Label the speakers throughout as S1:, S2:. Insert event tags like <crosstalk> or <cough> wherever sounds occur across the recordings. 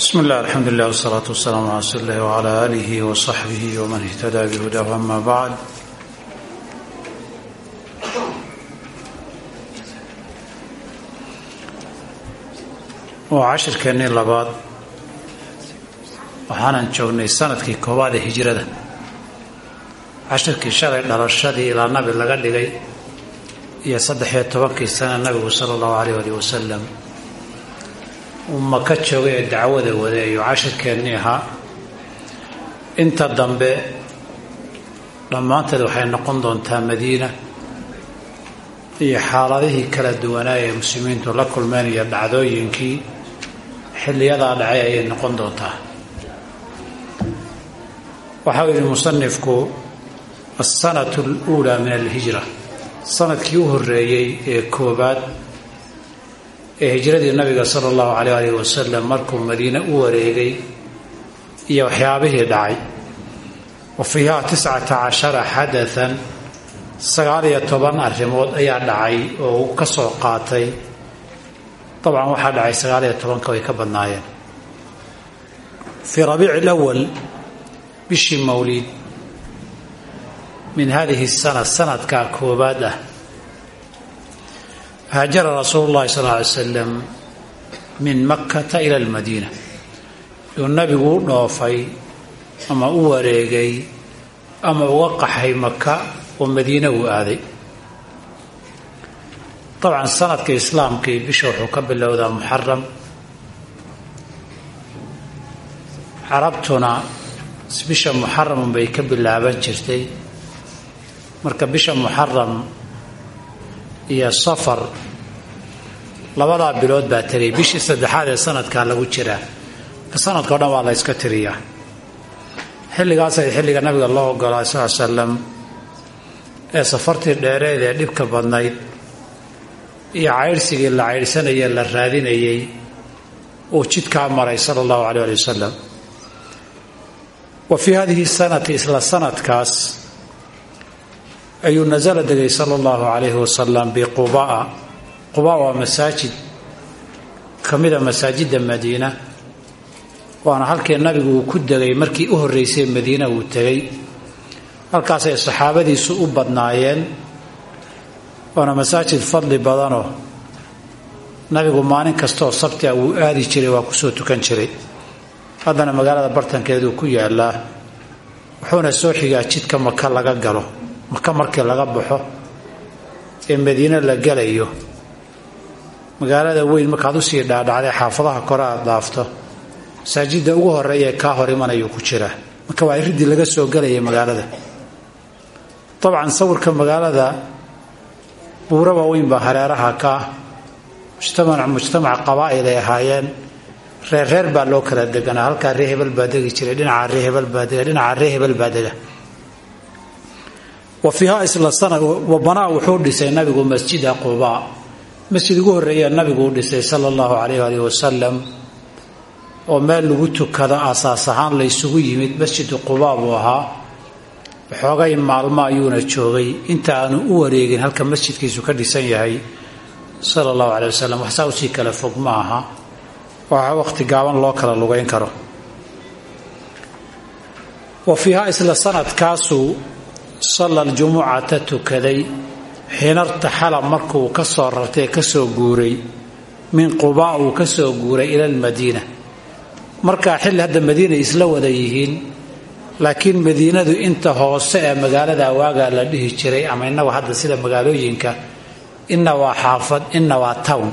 S1: bismi illah alxamdu lilah wsalaatu wasalaamu cala rasuuli illahi wcala aalihi wasaxbihi waman ihtadaa bihudaahu ama bacd waa cashirkeennii labaad waxaanan joognay sannadkii koowaad ee hijrada cashirkii shalay dhalashadii ilaa nabi laga dhigay iyo saddex-iyo tobankii sana nabigu sala allahu caleyh alih wasalam uu maka joogay ee dacwada ayuu cashirkeennii ahaa. Inta dambe dhammaanteed waxay noqon doontaa madiina iyo xaaladihii kala duwanaaya ee muslimiintu la kulmeen iyo dhacdooyinkii xilliyadaa dhacay ayay noqon doontaa. Waxau yidhi musanifku alsanatu aluulaa min alhijra. Sanadkii u horreeyey ee koobaad ee hijradii nabiga sala allahu caleyh alih wasalam markuu madiine u wareegay iyo waxyaabihii dhacay wa fiiha tiscata cashara xadaan sagaal iyo toban arrimood ayaa dhacay oo uu ka soo qaatay. Dabcan waxaa dhacay sagaal iyo tobanka way ka badnaayeen. Fii rabiici lawal bishii mawliid min hadihi sana sanadkaa koobaad ah haajara rasuulu llahi sal ly slam min makkata ila almadiina yuu nabigu u dhoofay ama u wareegay ama uga qaxay maka oo madiine uu aaday dabcan sanadka islaamkii bisha wuxuu ka bilowdaa muxaram carabtuna bisha muxaramun bay ka bilaaban jirtay marka bisha muxaram iyo safar labadaa bilood baa tegay bishii saddexaad ee sanadkaa lagu jiraa. Ka sanadka o dhan waa la yska tiriyaa. Xilligaasay xilliga nabiga loo ogolaa sal slam ee safartii dheereed ee dhibka badnayd iyo caydhsigii la caydhsanayee la raadinayey uu jidkaa maray sala allahu caleyh ali wasalam wa fii hadihi sanati isla sanadkaas ayuu nasala degay sala allahu calayhi wasalam biqubaa. Qubaa waa masaajid. Ka mida masaajidda madiina. Waana halkii nabigu uu ku degay markii u horreysay madiina uu tegay. Halkaasay saxaabadiisu u badnaayeen. Waana masaajid fadli badanoo. Nabigu maalin kastaoo sabti a wuu aadi jiray waa ku soo tukan jiray. Haddana magaalada bartankeeduu ku yaalaa wuxuuna soo xigaa jidka maka laga galo maka markii laga baxo ee madiine la galayo magaalada weyn markaad u sii dhaadhacday xaafadaha kore aad dhaafto masaajidda ugu horreeya ee kaa hor imanayuu ku jiraa marka waa iridii laga soo galayay magaalada. Dabcan sawirka magaalada buuro waaweyn baa hareeraha ka ah. Mujtamac qabaa'il ay ahaayeen. Reer reer baa loo kala deganaa halkaa ree hebel baa jiray dhinaca ree hebel baa dhinaca ree hebel baa wa fiiha isla sana wabanaa wuxuu dhisay nabigu masjida qubaa masjid ugu nabigu dhisay sala allahu calayh alih wasalam oo meel lagu tukado asaas ahaan laysugu yimid masjidu qubaa buu ahaa. Waxoogay maalmo ayuuna joogay. Inta aanu u wareegin halka masjidkiisu ka dhisan yahay sala allahu caleyh wasalam waxsaa u sii kala fog ma aha. Waxa waqhti gaaban loo kala lugayn karo. Wa fiiha isla sanadkaasuu salla aljumucata tukaday xinartaxala markuu ka soo rartay ka soo guuray min qubaa uu ka soo guuray ila almadiina. Markaa xilli hadda madiina isla wada yihiin laakiin madiinadu inta hoose ee magaalada waagaa la dhihi jiray ama innagu hadda sida magaalooyinka inna waa xaafad inna waa town.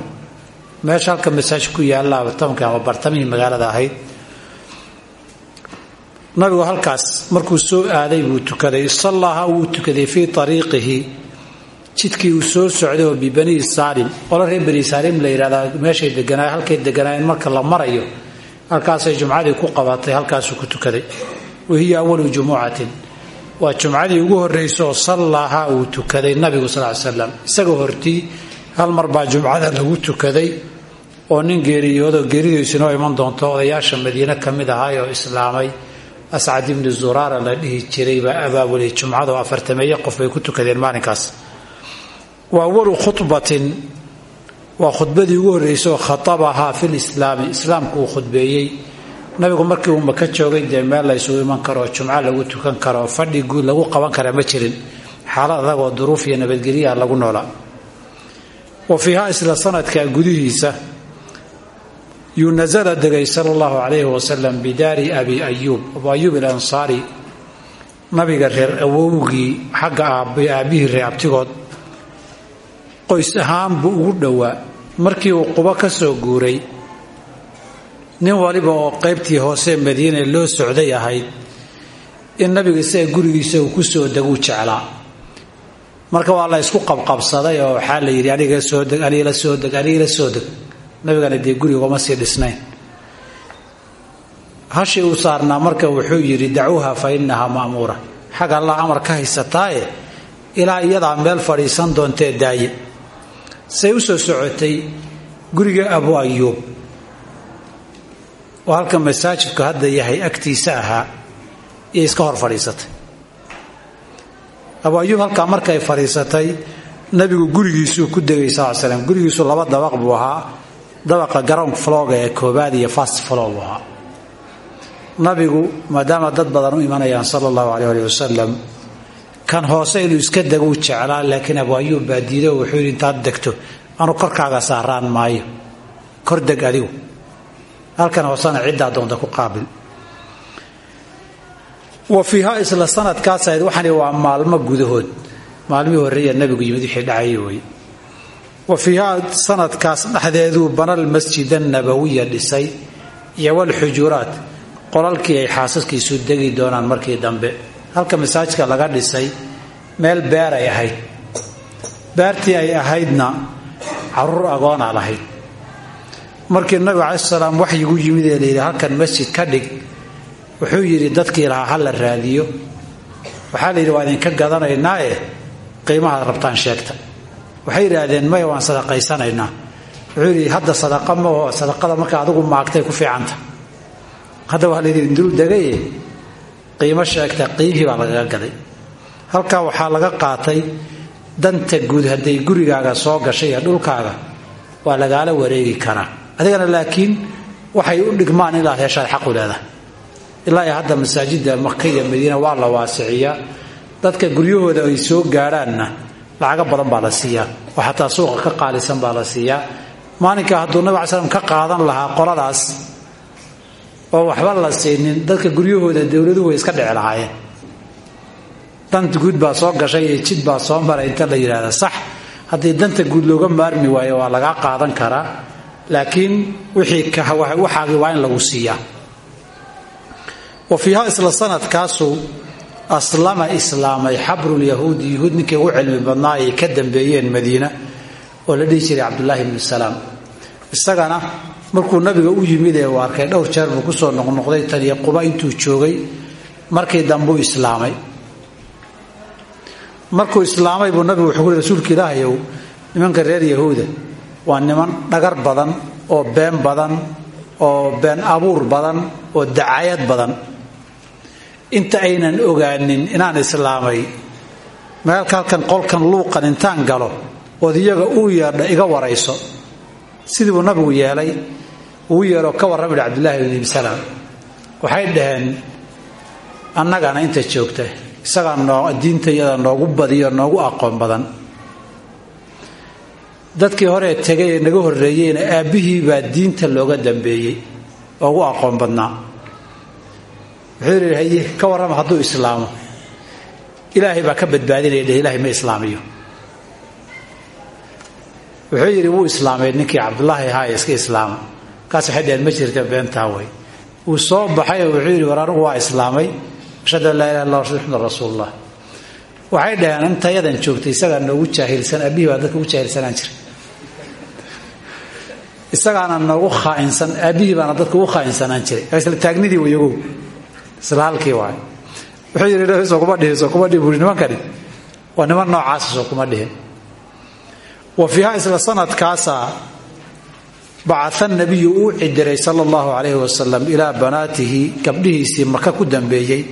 S1: Meesha halka masaajid ku yaallaa townka ama bartamihii magaalada ahayd nabigu halkaas markuu soo aaday buu tukaday. Sallaha wuu tukaday fii ariiqihi jidkii uu soo socday oo bibanii saalim. Reer bani saalim la yidhahdaa meeshay deganaa halkay deganaayeen marka la marayo halkaasay jumcadii ku qabatay halkaasuu ku tukaday. Wahiya awalu jumucatin. Jumcadii ugu horraysa oo uu tukaday nabigu sal slam isagoo hortii hal mar baa jumcada lagu tukaday oo nin geeriyoodo geeridiisinoo iman doonto odayaasha madiine ka mid islaamay ascad ibni zuraara la dhihi jiray baa abaabulay jumcada oo afartameeye qof bay ku tukadeen maalinkaas. Wa awalu khudbatin waa khudbadii ugu horreysay oo khatabahaa fi lislaami islaamku uu khudbeeyey. Nabigu markii uu maka joogay dee meel laysugu iman karo jumco lagu tukan karo fadhi lagu qaban kara ma jirin. Xaalad adagoo duruuf iyo nabadgelyaha lagu noolaa. Wa fiiha isla sanadka gudihiisa yuu nasala degay sala allahu calayhi wasalam bidaari abi ayuub abu ayuub alansaari nabiga reer awowgii xagga aabbihii reer abtigood. Qoys ahaan buu ugu dhowaa. Markii uu qubo ka soo guuray nin waliba oo qaybtii hoose madiine loo socday ahayd in nabiga isaga gurigiisa uu ku soo deguu jeclaa marka waa la ysku qabqabsaday oo waxaa la yidhi aniga soo deg anigala soo deg anigala soo deg nabigana dee guriguma sii dhisnayn. Hashii uu saarnaa marka wuxuu yidhi dacuuha fa innahaa ma'muura. Xag allah amar ka haysataaye ilaa iyadaa meel fadhiisan doontee daaye. Say u soo socotay guriga abu ayuub oo halka masaajidku hadda yahay agtiisa ahaa iyo iska hor fadhiisatay. Abu ayuub halkaa markay fadhiisatay nabigu gurigiisuu ku degay sal slam gurigiisu laba dabaq buu ahaa dabaqa garown floga ee koobaad iyo fast buu ahaa nabigu maadaama dad badan u imanayaan sala allahu caleyh ali wasalam kan hoose inuu iska deguu jeclaa laakiin abu ayuub baa wuxuu yidhi intaad degto anu korkaaga saaraan maayo. Kor deg adigu. Halkan hoosena ciddaa doonta ku qaabil. Wa fiiha isla sanadkaas ahayd waxani waa maalmo gudahood. Maalmihii horreeya nabigu yimid wixii dhacayay wey wa fiiha sanadkaas dhexdeeduu banal masjid annabawiya dhisay iyo walxujuraat qolalkii ay xaasaskiisu degi doonaan markii dambe. Halka masaajidka laga dhisay meel beer ay ahayd. Beertii ay ahaydna carruur agoonaa lahayd markii nabigu calayi salaam waxyigu yimid ee layidhi halkan masjid ka dhig wuxuu yidhi dadkii lahaa ha la raadiyo. Waxaa la yidhi waa idinka gadanaynaae qiimahaad rabtaan sheegta waxay yidhaahdeen maya waan sadaqaysanaynaa. Wuxuu yidhi hadda sadaqa maoo sadaqada marka adigu maagtay ku fiicanta. Hadda waa layidhi dul degaye qiimo sheegta qiimihii baa lagaga gaday. Halkaa waxaa laga qaatay danta guud hadday gurigaaga soo gashay iyo dhulkaaga waa lagaala wareegi karaa. Adigana laakiin waxay u dhigmaan inaad heshaad xaqu leedahay. Ilaa iyo hadda masaajidda maka iyo madiina waa la waasiciyaa. Dadka guryahooda ay soo gaadhaanna lacago badan baa la siiyaa oo xataa suuqa ka qaalisan baa la siiyaa maalinka hadduu nabig cala slam ka qaadan lahaa qoladaas oo waxba la siinin dadka guryahooda dowladuhu way iska dhici lahaayeen. Danta guud baa soo gashay jid baa soo maray inta la yidhahda sax. Haddii danta guud looga maarmi waayo waa lagaa qaadan karaa. Laakiin wixii waxaagi waa in lagu siiyaa. Wa fiiha isla sanadkaasuu aslama islaamay xabrulyahuudi yuhuud ninkii ugu cilmi badnaa ay ka dambeeyeen madiina oo la dhihi jiray cabdulaahi bnu salaam. Isagana markuu nabiga u yimid ee uu arkay dhowr jeer buu ku soo noqnoqday taniyo quba intuu joogay markii dambuu islaamay. Markuu islaamay buu nabigu wuxuu ku rasuulka ilaahayow nimanka reer yahuuda waa niman dhagar badan oo been badan oo been abuur badan oo dacayad badan inta aynan ogaanin inaan islaamay. Meelka halkan qolkan luuqan intaan galo ood iyaga uu yeedha iga warayso. Sidii buu nabigu yeelay uu yeedho ka warrami hi cabdullaahi bn ibsalaam waxay dhaheen annagana inta joogta isagaa noo diinta iyada noogu badiyo noogu aqoon badan. Dadkii horee tegay ee naga horreeyeyna aabbihii baa diinta looga dambeeyey oo ugu aqoon badnaa wuxuu yidhi ka warrama hadduu islaamo. Ilaahay baa ka badbaadinaya dheh ma islaamiyo. Wuxuu yidhi wuu islaamay ninkii cabdulaahi ahaa iska islaama markaas waxay ma jirta beentaa way. Wuu soo baxay oo wuxuu yidhi war anigu waa islaamay. Ashhadu an laa ilaha illa muxamed rasuulullah. Waxay dhaheen intayadan joogtay isagaa noogu jaahilsan aabihii baa dadka ugu jaahilsanaan jiray. Isagaana noogu khaainsan aabbihii baana dadka ugu khaainsanaan jiray. Isla taagnidii wayagow isla halkii waay. Wuxuu yidhi soo kuma dhihin kuma dhihin buuri nimankani waa niman noocaasa soo kuma dhihin. Wa fiiha isla sanadkaasa bacaa nabiyu uu cidiray sala allahu calayhi wasalam ilaa banaatihi gabdhihiisii maka ku dambeeyey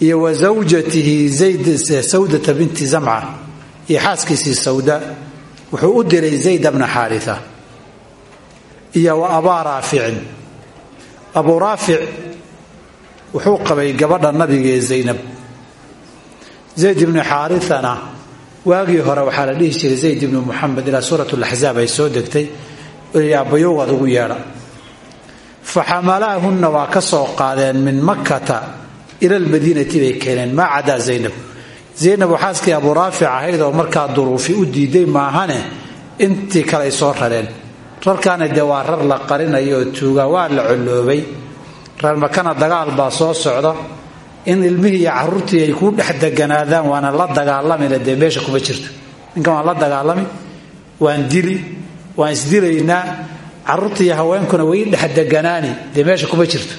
S1: iyo wa zawjatihi sawdata binti zamca iyo xaaskiisii sawda. Wuxuu u diray zayd bna xaaria iyo wa abaa raaficin abuu raafic wuxuu qabay gabadha nabiga ee zaynab zayd ibnu xaarithana waagii hore waxaa la dhihi jiray zayd ibnu muxamed ilaa suurat laxzaab ay soo degtay aabbayowgaad ugu yeedha. Fa xamalaahunna waa ka soo qaadeen min makkata ila lmadiinati bay keeneen maa cadaa zaynab zaynab xaaskii abuu raafic ahayd oo markaa duruufi u diiday maahane intii kale soo rareen. Rarkaana dee waa rar la qarinayo oo tuuga waa la colloobay reer makana dagaal baa soo socda. In ilmihii iyo caruurtii ay ku dhex deganaadaan waana la dagaalamina dee meesha kuma jirto ninkan waan la dagaalami waan dili waan isdilaynaa. Caruurta iyo haweenkuna way dhexdeganaani dee meesha kuma jirto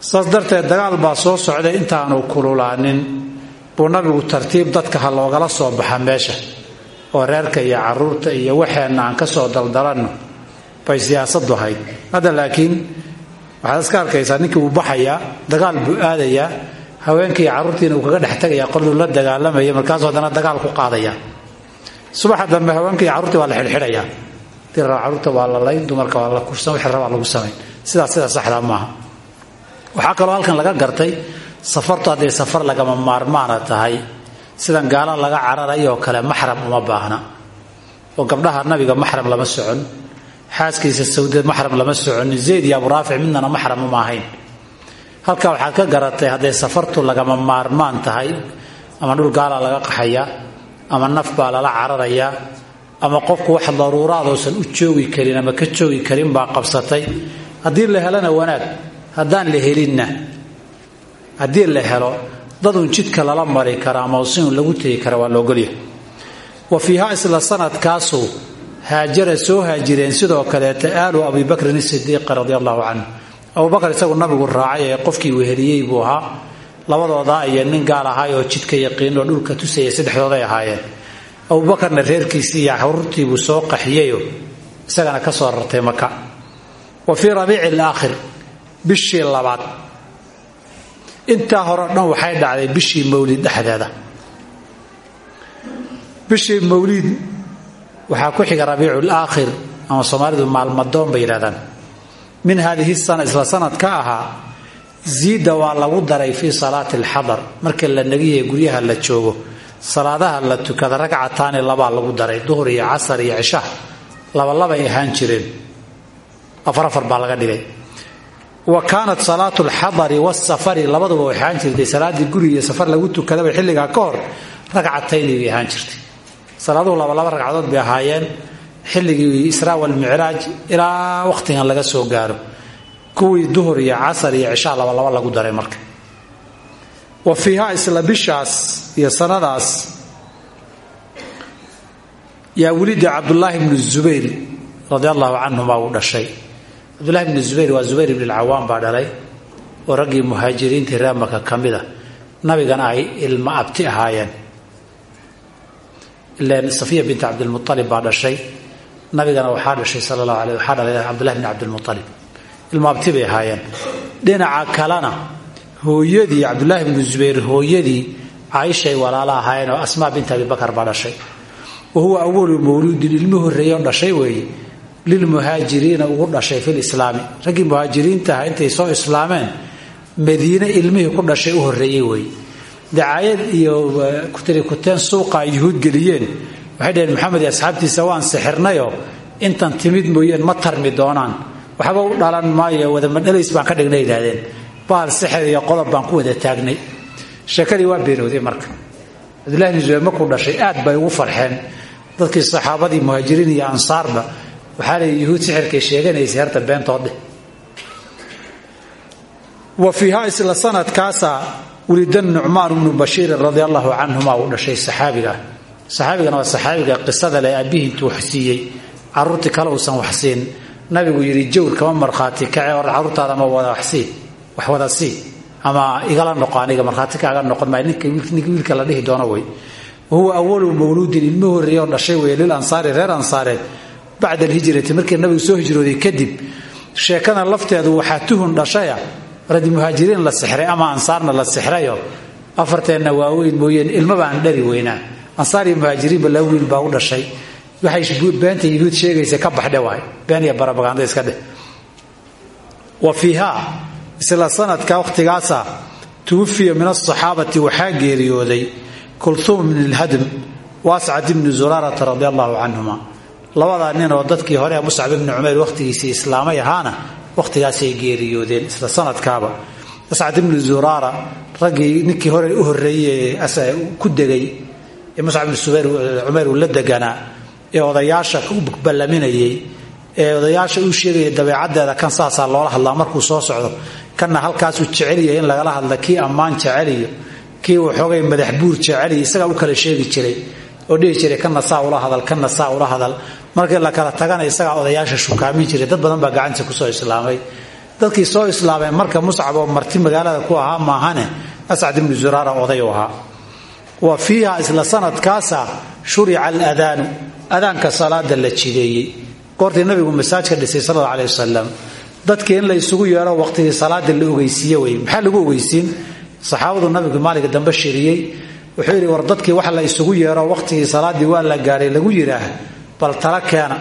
S1: saas dagaal baa soo socday intaanu kululaanin. Buu nabigu tartiib dadka ha loogala soo baxa meesha oo reerka iyo carruurta iyo waxeenna aan ka soo daldalanno bay siyaasadu ahayd. Hadda laakiin waxaad iska arkaysaa ninkii wuu baxayaa dagaal buu aadayaa haweenkii iyo carruurtiina uu kaga dhex tagayaa la dagaalamaya markaasuu haddana dagaal ku qaadaya. Subaxa dambe haweenka iyo carruurtii waa la xidhxidhayaa dirra carruurta waa la layn dumarka waa la kursan wixii rabaa lagu samayn. Sidaas sidaa saxdaa maaha. Waxaa kaloo halkan laga gartay safartu hadday safar lagama maarmaana tahay. Sidan gaala laga cararayoo kale maxram uma baahna. Oo gabdhaha nabiga maxram lama socon xaaskiisa sawdeed maxram lama soconin zayd iyo abu raafic midnana maxram uma ahayn. Halkaa waxaad ka garatay hadday safartu lagama maarmaan tahay ama dhul gaala laga qaxayaa ama naf baa lala cararayaa ama qofku wax daruuraadoosan u joogi karin ama ka joogi karin baa qabsatay haddii la helana wanaag haddaan la helinna haddii la helo dadun jidka lala mari kara ama usin lagu tegi kara waa laogolya wa fiiha isla sanadkaasuu haajara soo haajireen sidoo kaleeta aalu abibakrin sidiiqi radi allahu canhu. Abubakar isagu nabigu raacay ee qofkii weheliyey buu ahaa. Labadoodaa iyo nin gaal ahaay oo jidka yaqiinoo dhulka tusaya saddexdooday ahaayeen. Abubakarna reerkiisii iyo caruurtiibuu soo qaxiyeyo isagana ka soo rartay maka wa fii rabiici alaakhir bishii labaad. Intaa hore dhan waxay dhacday bishii mawlid dhexdeeda. Bishii mawliid waxaa ku xiga rabiicu laakhir ama soomaalidu maalmadoon bay yidhahdaan min haadihi sana isla sanadka ahaa ziida waa lagu daray fii salaati alxadar marka la negiyahe guryaha la joogo salaadaha la tukada ragcataani labaa lagu daray duhur iyo casar iyo cisha. Labalabay ahaan jireen. Afar afar baa laga dhigay. Wa kaanat salaatu alxadari wasafari labaduba way jirtay. Salaadii guri safar lagu tukadaba xilligaa ka hor ragcatayni bay ahaan jirtay salaaduhu labalaba ragcadood bay ahaayeen. Xilligii israa walmicraaj ilaa wakhtigan laga soo gaaro. Kuwii duhur iyo casar iyo cishaa labalaba lagu daray marka. Wa fiiha isla bishaas iyo sanadaas yaa welida cabdulaahi bnu zubayr radi allahu canhuma uu dhashay. Cabdulahi bnu zubayr waa zubayr ibn alcawaam baa dhalay oo raggii muhaajiriintii reer maka ka mid a. Nabigana ay ilmo abti ahaayeen safiya bint cabdilmualib baa dhashay nabigana waxaa dhashay sal allahu aleh waxaa dhalay cabdullahi bn cabdilmualib ilmo abti bay ahaayeen dhinaca kalena hooyadii cabdulaahi bnu zubayr hooyadii caaishay walaala ahaayeen oo asmaa bint abibakar baa dhashay wa huwa awalu mawluudin ilmi horreeyon dhashay weeye lilmuhaajiriina ugu dhashay filislaami raggii muhaajiriintaha intay soo islaameen madiine ilmihii ku dhashay u horreeyey weeye dacaayad iyo kutirikuteen suuqa ay yuhuud geliyeen. Waxay dhaheen maxamed iyo asxaabtiisa waan sixirnayoo intan timid mooyeen ma tarmi doonaan. Waxba u dhalan maayo wadamadhalays baan ka dhignay yidhahdeen bahal sixir iyo qodob baan ku wada taagnay. Sheekadii waa beenooday marka. Cabdullahi bn zubayr markuu dhashay aad bay ugu farxeen. Dadkii saxaabadii muhaajiriin iyo ansaarba waxaa la yuhuud sixirkay sheeganaysay harta beentoodheh wa fiiha isla sanadkaasa wulida nucmaan bnu bashiirin radi allahu canhuma uu dhashay saxaabiga. Saxaabigana waa saxaabiga qisada leh aabihii intuu wax siiyey. Caruurtii kale uusan wax siin. Nabigu yidhi jawr kama markhaati kace or caruurtaada ma wada waxsii wax wada sii. Ama igala noqo aniga markhaati kaaga noqon maayo ninka wiilka la dhihi doono wey wahuwa awalu mawluudin ilmi horreeye oo dhashay weeye lil ansaari reer ansaareed lafteedu waxaa tuhun dhashaya radi muhaajiriin la sixray ama ansaarna la sixrayo. Afarteenna waaweyn mooyeen ilmaba aan dhari weynaa. Ansaar iyo muhaajiriinba laba wiil baa u dhashay. Waxay beenta yuhuud sheegaysa ka baxdhe waay. Been iyo iska dheh. Wa fiihaa isla sanadka wakhtigaasa tuwafiya min asaxaabati waxaa geeriyooday kulhuum bn lhadm waascad ibni zuraarata radi allahu canhuma labadaa nin oo dadkii hore muscab ibni cumayr wakhtigiisii islaamay ahaana wakhtigaasay geeriyoodeen isla sanadkaaba. Ascad ibni zuraara raggii ninkii hore u horreeyey ku degay ee muscab ibni cumayr uu la deganaa ee odayaasha u ballaminayey ee odayaasha uu sheegaya dabeecaddeeda kan saasaa loola hadlaa markuu soo socdo kanna halkaasuu jecelyahay in lagala hadla kii ammaan jeceliyo kii waxoogay madax buur jeceliyo isagaa u kala sheegi jiray oo dhihi jiray kana saa ula hadal kana saa ula hadal. Markii la kala tagana isagaa odayaasha shukaamin jiray. Dad badan baa gacantii ku soo islaamay. Dadkii soo islaamay marka muscab oo marti magaalada ku ahaa maahane ascad ibnu zuraara oday u ahaa. Wa fiiha isla sanadkaasa shurica aladaanu adaanka salaada la jideeyey. Goortii nabigu masaajka dhisay sal alla aleh dadkii in la isugu yeero waqtigii salaada la ogeysiiye wey. Lagu ogeysiin? Saxaabadu nabigu maalinka dambe wuxuu yidhi war dadkii wax la isugu yeero waqtigii salaaddii waa la gaadhay lagu yidhaah bal tala keena.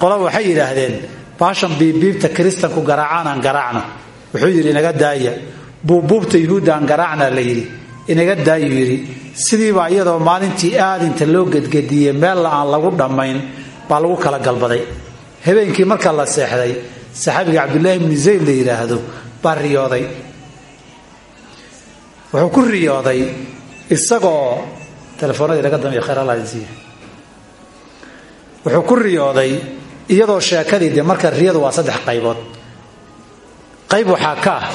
S1: Qola waxay yidhaahdeen baashan biibbiibta kiristanku garaacaan aan garaacno. Wuxuu yidhi inaga daaya. Buubbuubta yuhuudda aan garaacna la yidhi. Inaga daayuu yidhi. Sidiibaa iyadoo maalintii aadinta loo gedgediyey meella aan lagu dhammayn baa lagu kala galbaday. Habeenkii marka la seexday saxaabiga cabdulaahi bni zayd la yidhaahdo baa riyooday. Wuxuu ku riyooday isagoo telefoonadii laga dambeya khayr allah siiya wuxuu ku riyooday iyadoo sheekadii marka riyadu waa saddex qaybood. Qayb waxaa ka ah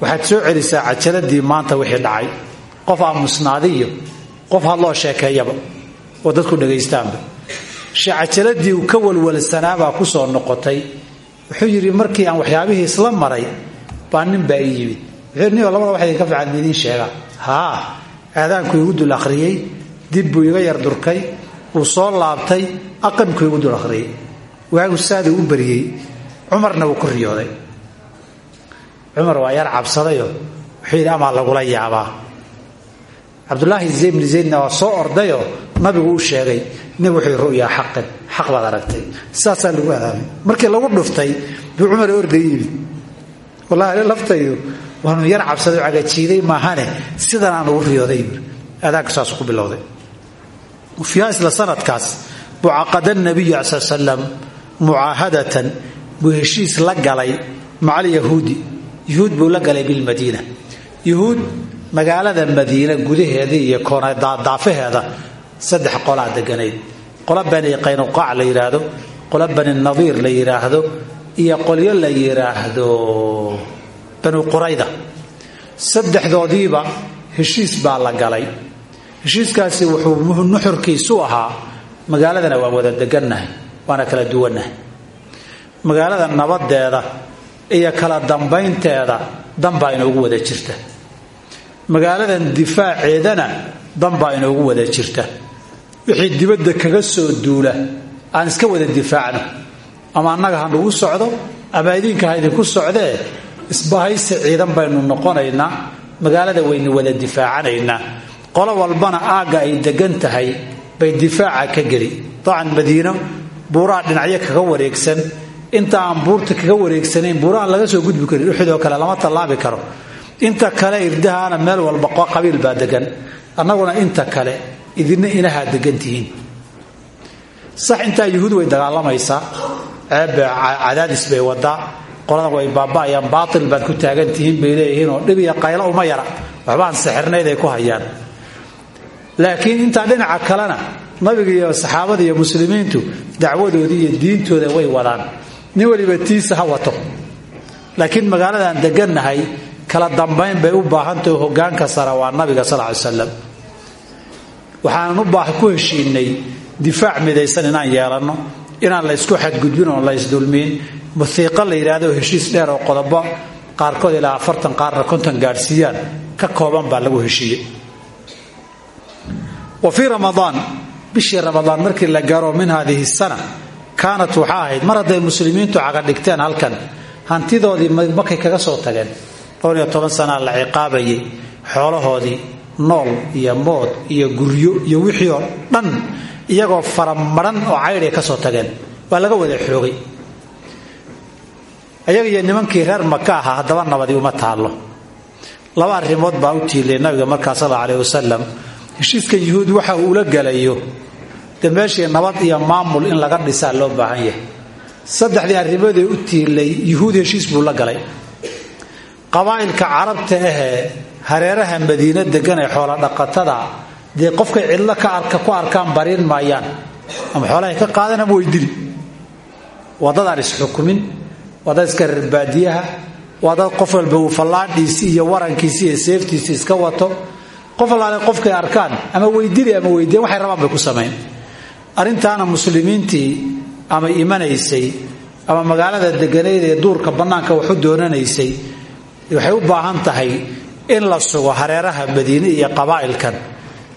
S1: waxaad soo celisaa cajaladii maanta wixii dhacay. Qof aamusnaadiyo qof hadloo sheekeeyaba oo dadku dhagaystaanba cajaladii uu ka walwalsanaabaa ku soo noqotay. Wuxuu yidhi markii aan waxyaabihii isla maray baa nin baa ii yimid. Wuxuu niyo labada wax idinka fiican sheega haa aadaanku igu dul akhriyey dib buu iga yar durkay wuu soo laabtay aqamku igu dul akhriyey. Waagu saaduu u bariyey cumarna wuu ku riyooday. Waa yar cabsadayo wuxuu yidhi amaa lagula yaabaa. Cabdulaahi zaydna waa soo ordayoo nabigu u sheegay nin wuxuu ru'yaa xaqin xaq baad aragtay. Saasaa lagu adaamay markii lagu dhuftay buu cumar orday yimid. Wallaahi laftaydu waanu yar cabsaday cagajiiday maahane. Sidan aan ugu riyooday aadaanku saasuu ku bilowday. Fiiha isla sanadkaas buu caqada nabiyu al sl slam mucaahadatan buu heshiis la galay maca alyahuudi yuhuud buu la galay bilmadiina. Yuhuud magaalada madiina gudaheeda iyo koonadaafaheeda saddex qolaa deganayd. Qolo bani qaynuqaac la yidhaahdo qolo bani nadiir la yidhaahdo iyo qolyo la yidhaahdo banu qurayda. Saddexdoodiiba heshiis baa la galay. Heshiiskaasi wuxuu nuxurkiisu ahaa magaaladana waan wada degannahay waana kala duwannahay magaalada nabadeeda iyo kala dambaynteeda danbaa inoogu wada jirta. Magaaladan difaaceedana danbaa inoogu wada jirta. Wixii dibadda kaga soo duula aan iska wada difaacno. Ama annaga ha nugu socdo ama idinka ha idinku socdee isbahaysi ciidan baynu noqonaynaa magaalada waynu wada difaacanaynaa. Qolo walbana aagga ay degan tahay bay difaaca ka geli. Dacan madiino buuraha dhinacyo kaga wareegsan. Inta aan buurta kaga wareegsanayn buurahaan laga soo gudbi karin uxudoo kale lama tallaabi karo. Inta kale irdahaana meel walba qabiil baa degan. Annaguna inta kale idina inahaa degan tihiin. Sax intaa yuhuud way dagaalamaysaa ceebbe cadaadis bay wadaa qoladan way baaba'ayaan baatil baad ku taagan tihiin bay oo dhib iyo qaylo uma yara. Waxbaan sixirnayd ay ku hayaan. Laakiin intaa dhinaca kalena nabiga iyo saxaabada iyo muslimiintu dacwadoodii iyo diintooda way wadaan. Nin weliba tiisa ha wato. Laakiin magaaladan degannahay kala dambayn bay u baahantaho hogaanka sare waa nabiga sal ly slam waxaanan u baaha ku heshiinay difaac midaysan inaan yeelanno inaan la ysku xadgudbin oon la ysdulmiin musiiqo la yidhaahdo heshiis dheer oo qodobo qaarkood ilaa afartan qaarna konton gaadhsiiyaan ka kooban baa lagu heshiiyey. Wa fii ramadaan bishii ramadaan markii la gaaro min haadihi sana kaanat waxaa ahayd mar hadday muslimiintu cagadhigteen halkan hantidoodii markay kaga soo tageen. Dhowr iyo la ciqaabayay xoolahoodii nool iyo mood iyo guryo iyo wixii oo dhan iyagoo faramaran oo caydhay ka soo tageen. Waa laga wada xoogay. Ayaga iyo nimankii reer maka ahaa haddaba nabadi uma taallo. Laba arrimood baa u tiilay nabiga markaa sal aleh wasalam heshiiska yuhuud waxa uula galayo. Dee nabad iyo maamul in laga dhisaa loo baahan yahay. Saddexdii arrimoodee u tiilay yuhuud heshiis buu la galay. Qabaa'ilka carabta ahee hareeraha madiino degan ee xoola dhaqatada dee qofkay cidlo ka arka ku arkaan bariin maayaan. Ama xoolahay ka qaadan ama way dili waa dad aan isxukumin waa dad iska reerbaadiyaha waa dad qof walba uu fallaadhiisii iyo warankiisii iyo seeftiisii iska wato. Qof allaale qofkay arkaan ama weydili ama weydiyan waxay rabaan bay ku samayn. Arrintaana muslimiintii ama imanaysay ama magaalada deganayd ee duurka bannaanka waxu doonanaysay waxay u baahan tahay in la sugo hareeraha madiine iyo qabaa'ilkan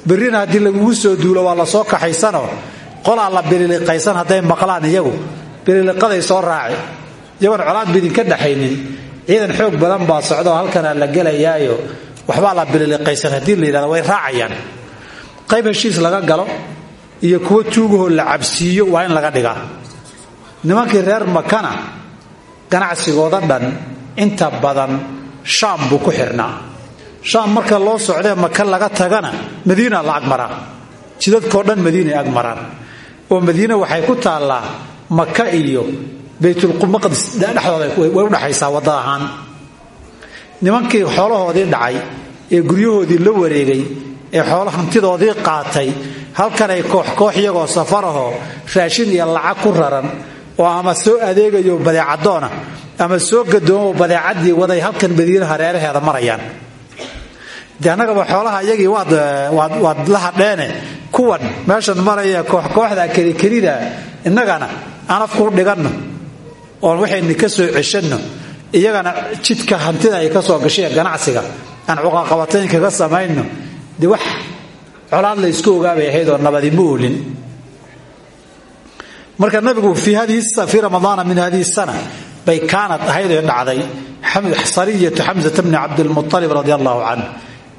S1: berrina haddii lagugu soo duulo waa la soo kaxaysanoo qolaa la bililiqaysan hadday maqlaan iyagu bililiqaday soo raaci. Iyagoon colaad ba idinka dhaxaynin ciidan xoog badan baa socdaoo halkanaa la gelayaayo waxbaa la bililiqaysan haddii la yidhahdo way raacayaan. Qayb heshiis laga galo iyo kuwo tuugahoo la cabsiiyo waa in laga dhigaa nimankii reer makana ganacsigooda dhan inta badan shaam buu ku xirnaa shaam marka loo socdee maka laga tagana madiina la agmaraa jidadkao dhan madiinay agmaraan oo madiine waxay ku taallaa maka iyo baytulmaqdis dhexdooda way udhaxaysaa wadda ahaan. Nimankii xoolahoodii dhacay ee guryahoodii la wareegay ee xoolo hantidoodii qaatay halkanay koox koox iyagoo safarahoo raashin iyo lacag ku raran oo ama soo adeegayo badeecadoona ama soo gadoomo badeecadii waday halkan madiine hareeraheeda marayaan de xoolaha iyagii waad la hadheene. Kuwan meeshan maraya kooxkooxda kelikelida innagana aan afku dhiganno oon waxayni ka soo ceshanno. Iyagana jidka hantida ay ka soo gashay ganacsiga aan cuqaqabatayn kaga samayno. De wax colaad la ysku ogaabay ahayd oo nabadi ma oolin. Marka nabigu fii ramadaana min hadihi sana bay kaanad ahayd ee dhacday. Sariyatu xamsata bni cabdilmualib radi allahu canh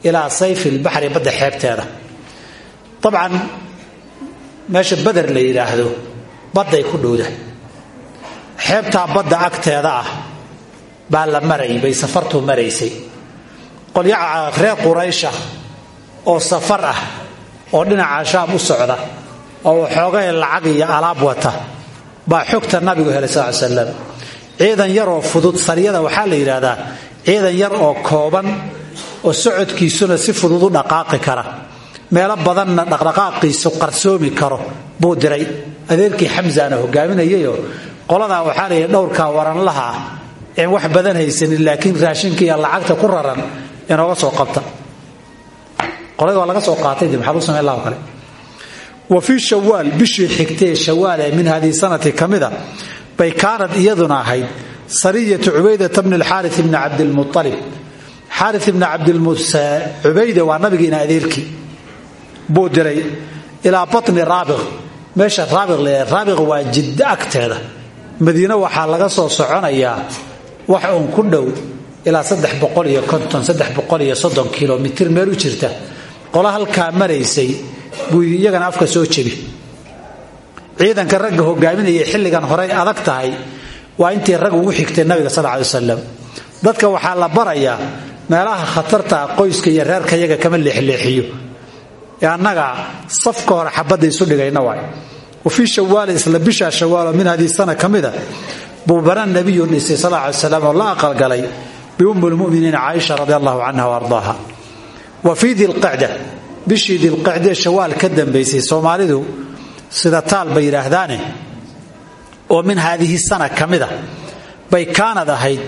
S1: ilaa sayfi lbaxri badda xeebteeda. Dabcan meesha bader la yidhaahdo badday ku dhowdahay xeebtaa badda agteeda ah baa la marayay bay safartu maraysay. Qolyaca reer quraysha oo safar ah oo dhinaca shaam u socda oo waxoogay lacag iyo alaab wata baa xogta nabigu helay sal slam ciidan yaroo fudud sariyada waxaa la yidhaahdaa ciidan yar oo kooban oo socodkiisuna si fudud u dhaqaaqi kara. Meelo badanna dhaqdhaqaaqiisu qarsoomi karo buu diray. Adeerkii xamsana hogaaminayayoo qoladaa waxaa layidhi dhowrkaa waranlaha ah een wax badan haysanin laakiin raashinkiiyo lacagta ku raran inooga soo qabta. Qoladi waa laga soo qaatay de maxaad u samayn laha kale. Wa fii shawaal bishii xigtee shawaal ee min hadihi sanati ka bay kaanad iyaduna ahayd. Sariyatu cubaydata bni alxaari bni cabdilmualib xaari bni cabdilcubayde waa nabigiina adeerkii buu diray ilaa batni raabiq. Meesha raabiq le raabiq waa jiddo agteeda. Madiine waxaa laga soo soconayaa wax uun ku dhow ilaa kilomitr meel u jirta. Qola halkaa maraysay buu iyagana afka soo jebi. Ciidanka ragga hogaaminaya xilligan horey adag tahay waa intii rag ugu xigtay nabiga sal ly wasalam dadka waxaa la barayaa meelaha khatarta qoyska iyo reerka yaga kama leexleexiyo. Ee annaga safka hore xabadda isu dhigayna waay. Wa fii shawaali isla bishaa min haddii sana ka mida buu bana nabiyun dhisay sal ly slam oo la aqalgalay biumm lmuminiina caaisha radi allahu canha waardaaha wa fii dilqicda bishii dilqicdee shawaal ka dambaysay soomaalidu sida taal bay yidhaahdaane oo min haadihi sana ka bay kaanad ahayd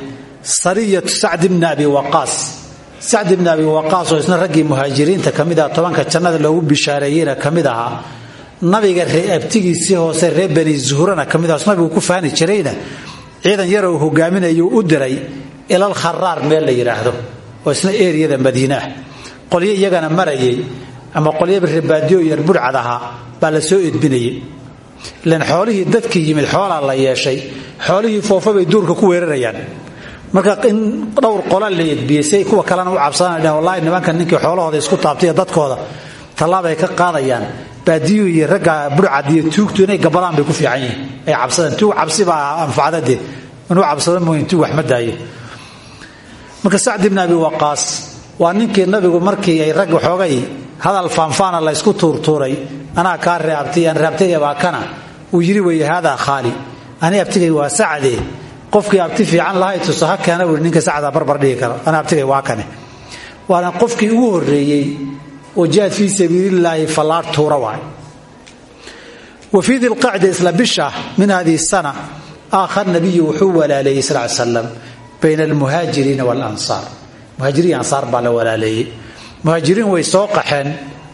S1: sariyatu sacd bni abi waqaas sacd bni abi waqaas oo isna raggii muhaajiriinta ka mid ah tobanka jannada loogu bishaareeyeyna ka mid ahaa. Nabiga abtigiisii hoose reer bani zuhrana ka nabigu ku faani jirayna. Ciidan yarou hogaaminayuu u diray ilal kharaar meel la yidhaahdo oo isna eeriyada madiine ah. Qolyo iyagana marayay ama qolyaba rebaadiyo yar budhcad ahaa baa la soo edbinayay. Ilan xoolihii dadkii yimid xoolaa la yeeshay xoolihii foofa bay duurka ku weerarayaan marka in dhowr qola la edbiyey kuwa kalena u cabsadaan wallahi nimanka ninkii xoolahooda isku taabtay dadkooda tallaabay ka qaadayaan. Baadiyuu iyo ragga budhcad iyo tuugtu inay gabadaan bay ku fiican yihiin. Ay cabsadaan. Tuug cabsi baa anfacdade inuu cabsado mooy intuu wax ma daayo. Marka sacd ibn abi waqaas waa ninkii nabigu markii ay rag waxoogay hadal faanfaana laysku tuurtuuray anaa kaa reabtay aan reabtayga baa kana? Uu yidhi weeye haadaa ani abtigay waa sacdee qofkii abti fiican lahay tuso ha keena wuri ninka sacdaa barbar dhigi karo. Ana abtigay waa kane waana qofkii ugu horreeyey oo jihaad fii sabiilillaahi fallaar tuura waay wa fii dilqacda isla bisha min hadihi sana aakha nabiyu wuxuu walaaleeyey sal slam bayna almuhaajiriina waalansaar muhaajiriin ansaar baa la walaaleeyey. Muhaajiriin way soo qaxeen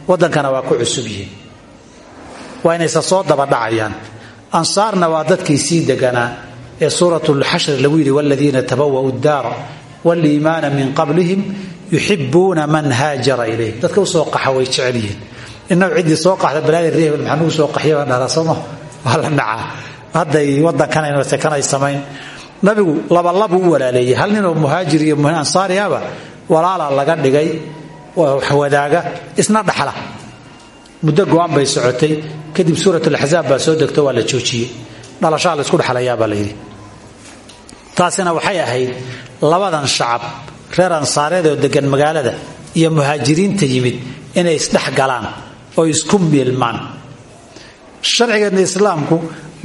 S1: waddankana waa ku cusub yihiin. Waa inaysa soo dabadhacayaan ansaarna waa dadkii sii deganaa ee suurat lxashri lagu yidhi waladiina tabawa'u daara waliimaana min qablihim yuxibuuna man haajara ilayhim dadka u soo qaxa way jecel yihiin. Inagu ciddii soo qaxda balaada reehbel maxaa nugu soo qaxya baa dharaa sooma waa la nacaa. Hadday waddankanayno sekanay samayn. Nabigu labalabuu u walaaleeyey hal ninoo muhaajir iyo ansaari aba walaala laga dhigay wadaaga isna dhaxla. Muddo go-an bay socotay. Kadib suurat alaxzaab baa soo degto waa la joojiyey. Dhalashaa la isku taasina waxay ahayd labadan shacab reer ansaareed oo degan magaalada iyo muhaajiriinta yimid inay isdhex galaan oo isku miilmaan. Sharcigeenna islaamku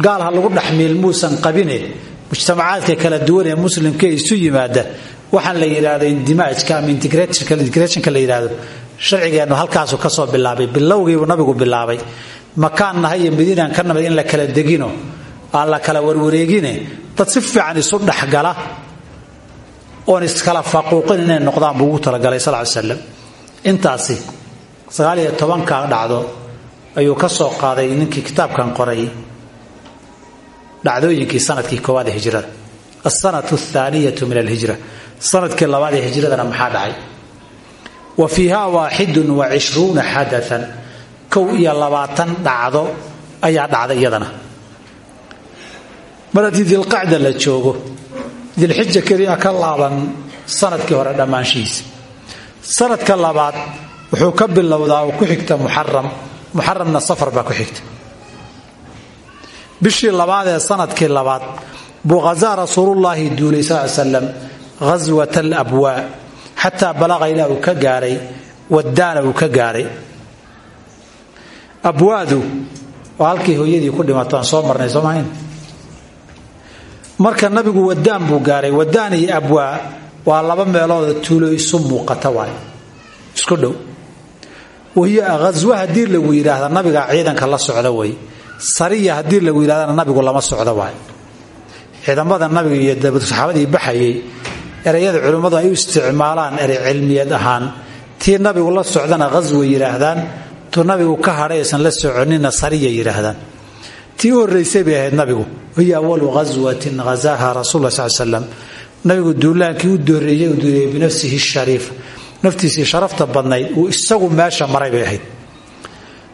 S1: gaal ha lagu dhex miilmuusan qabine mujtamacaadka kala duwan ee muslimka isu yimaada waxaan la yidhaahdo indimaajka ama integrationka la yidhaahdo sharcigeennu halkaasu ka soo bilaabay bilowgiibuu nabigu bilaabay. Makaan nahay iyo madiinaan ka namid in la kala degino aan la kala warwareegine dad si fiican isu dhexgala oon iskala faquuqin inay noqdaan buu talagalay sal ly slam intaasi sagaal iyo tobanka dhacdo ayuu ka soo qaaday ninkii kitaabkan qoray dhacdooyinkii sannadkii koowaad ee hijrada asanatu athaaniyatu min alhijra. Sanadkii labaad ee hijradana maxaa dhacay? Wa fiiha waaxidun wa cishruuna xadaan kow iyo labaatan dhacdo ayaa dhacday iyadana mar haddii dilqacda la joogo dilxija keliya ka laaban sannadkii hore dhammaanshihiisa sanadka labaad wuxuu ka bilowdaa ku xigta muxaram muxaramna safar baa ku xigta. Bishii labaad ee sannadkii labaad buu khazaa rasuulullaahi duulay sal slam ghaswat alabwaa xataa balaqa ilaa uu ka gaaray wadaana uu ka gaaray. Abwaadu waa hooyadii ku dhimato aan soo marnay soo mahayn marka nabigu wadaan buu gaaray. Wadaan iyo abwaa waa laba meelooda tuulo isu muuqata waay. Isku dhow. Wahiya ghaswa haddii lagu yidhaahda nabiga ciidanka la socda way. Sariya haddii lagu yidhahdana nabigu lama socda waay. Ciidamada nabiga iyo saxaabadii baxayay ereyada culimmadu ay u isticmaalaan erey cilmiyeed ahaan. Tii nabigu la socdana ghaswa yidhaahdaan tu nabigu ka hadhay aysan la soconina sariya yidhaahdaan tii u horraysay bay ahayd nabigu. Hiya awalu ghaswatin hazaaha rasul sal slam nabigu duulaankii u dooreeyey uu duuliyey binafsihi shariif. Naftiisii sharafta badnayd uu isagu meesha maray bay ahayd.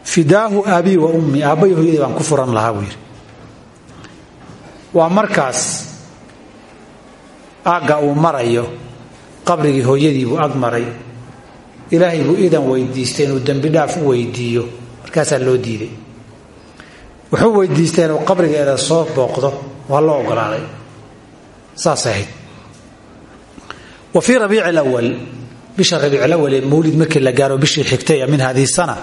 S1: Fidaahu aabii wa ummi aabbay hooyadii baan ku furan lahaa buu waa markaas aagga uu marayo qabrigii hooyadii buu ag maray. Ilaahay buu idan weydiistay inuu dembidhaaf u weydiiyo. Markaasaa loo diiday wuxuu weydiistay inuu qabrigeeda soo booqdo. Waa loo ogolaaday saasay ahayd. Wa fii lwal bisha rabiic lawal ee mawlid markii la gaaro bishii xigtay min hadihi sana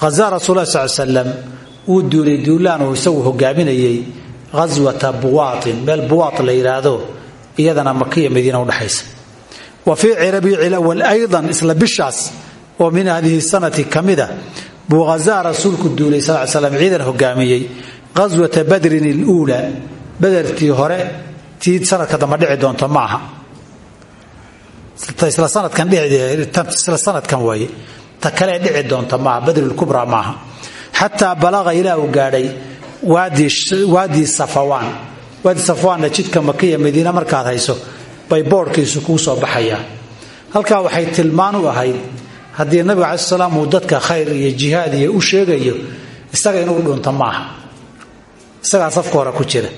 S1: hazaa rasuul sal slam wuu duulay duulaan uu isagu hogaaminayey ghaswata buwaatin. Meel buwaat la yidhaahdo iyadana makiya madiina udhexaysa wa fii rabiici lawal aydan isla bishaas oo min hadihi sanati ka mida buu hazaa rasuulku duulay sal slam ciidan hogaamiyey ghaswata badrin iluulaa badertii hore tii sanadka damba dhici doonto ma aha isla sanadkan waaye ta kalee dhici doonta maaha badrulkubra maaha. Xataa balaqa ilaa uu gaadhay waadii safawaan waadi safawaanna jidka makiya madiina markaad hayso bay boodhkiisu kuu soo baxayaa halkaa waxay tilmaan u ahayd haddii nabiga cala salaam uu dadka khayr iyo jihaad iyo u sheegayo isaga inuu dhunto maaha. Isagaa safka hore ku jira.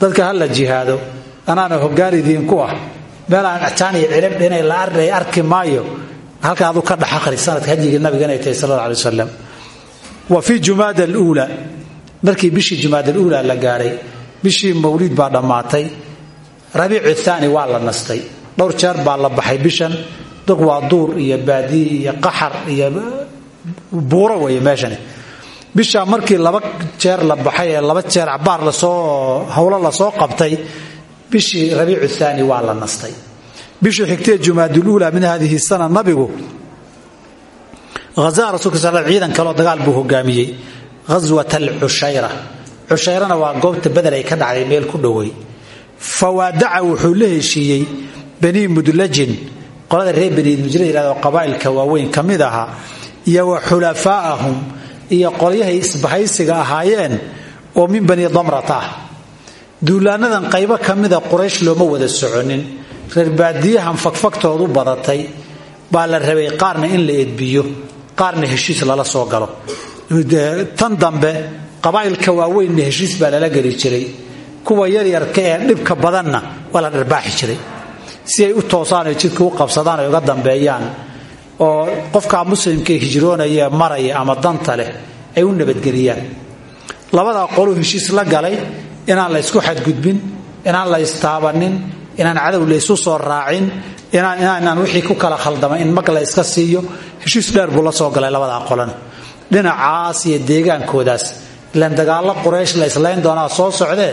S1: Dadka ha la jihaado anaana hogaan idiinku ah. Meel aan actaan iyo cirib dhinay la arnay arki maayo halka adu ka dhex akhri sanadka hadyigii nabiga inay tahay sal alla alay wa fii jumaada aluula. Markii bishii jumaada aluula la gaadhay bishii mawliid baa dhammaatay. Rabiicu thaani waa la nastay. Dhowr jeer baa la baxay bishan waa duur iyo baadiye iyo qaxar iyo buuro weeye meeshani. Bishaa markii laba jeer la baxay laba jeer cabaar la soo howlo la soo qabtay bishii rabiicu thaani waa la nastay. Bishii xigtee jumaaduluula min hadihi sana nabigu hazaa rasulka sal ciidan kaleo dagaal buu hogaamiyey ghaswat alcushayra cushayrana waa goobta bedel ay ka dhacday meel ku dhowey fawaadaca wuxuu la heshiiyey banii mudlajin qolada reer bani mudla yiraahdo qabaa'ilka waaweyn ka mid ahaa iyo wa xulafaa'ahum iyo qolyahay isbahaysiga ahaayeen oo min bani damrata ah. Duulaanadan qaybo ka mida quraysh looma wada soconin. Reer baadiyahan fagfagtoodu badatay. Baa la rabay qaarna in la edbiyo qaarna heshiis lala soo galo. Tan dambe qabaa'ilka waaweynna heshiis baa lala geli jiray. Kuwa yaryarka ee dhibka badanna waa la dharbaaxi jiray si ay u toosaan ay jidka u qabsadaan ay uga dambeeyaan oo qofkaa muslimka hijroonaya maraya ama danta leh ay u nabadgeliyaan. Labadaa qoluu heshiis la galay inaan la ysku xadgudbin inaan la istaabanin inaan cadow la ysu soo raacin inaan wixii ku kala khaldama in mag la siiyo. Heshiis dheer buu la soo galay labadaa qolana. Dhinacaas iyo deegaankoodaas ilaan dagaallo quraysh la islayn doonaa soo socdee?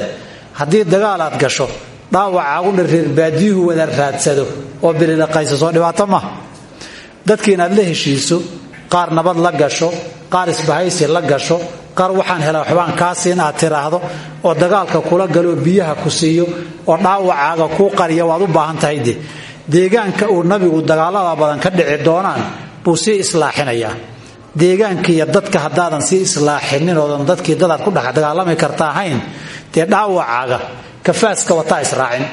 S1: Haddii dagaal aad gasho dhaawacaaguna reer baadiyuhu wada raadsado oo bililaqaysasoo dhibaato maha dadki inaad la heshiiso qaar nabad la gasho qaar isbahaysi la gasho qaar waxaan hela waxbaan kaa siin aad tiraahdo oo dagaalka kula galo biyaha ku siiyo oo dhaawacaaga kuu qariya waad u baahan deegaanka uu nabigu dagaalada badan ka dhici doonaan buu sii islaaxinayaa. Deegaanka iyo dadka haddaadan sii islaaxinin oodan dadkii dadaad ku dhex dagaalami karta ahayn dee dhaawacaaga kafaaska wataa israacin.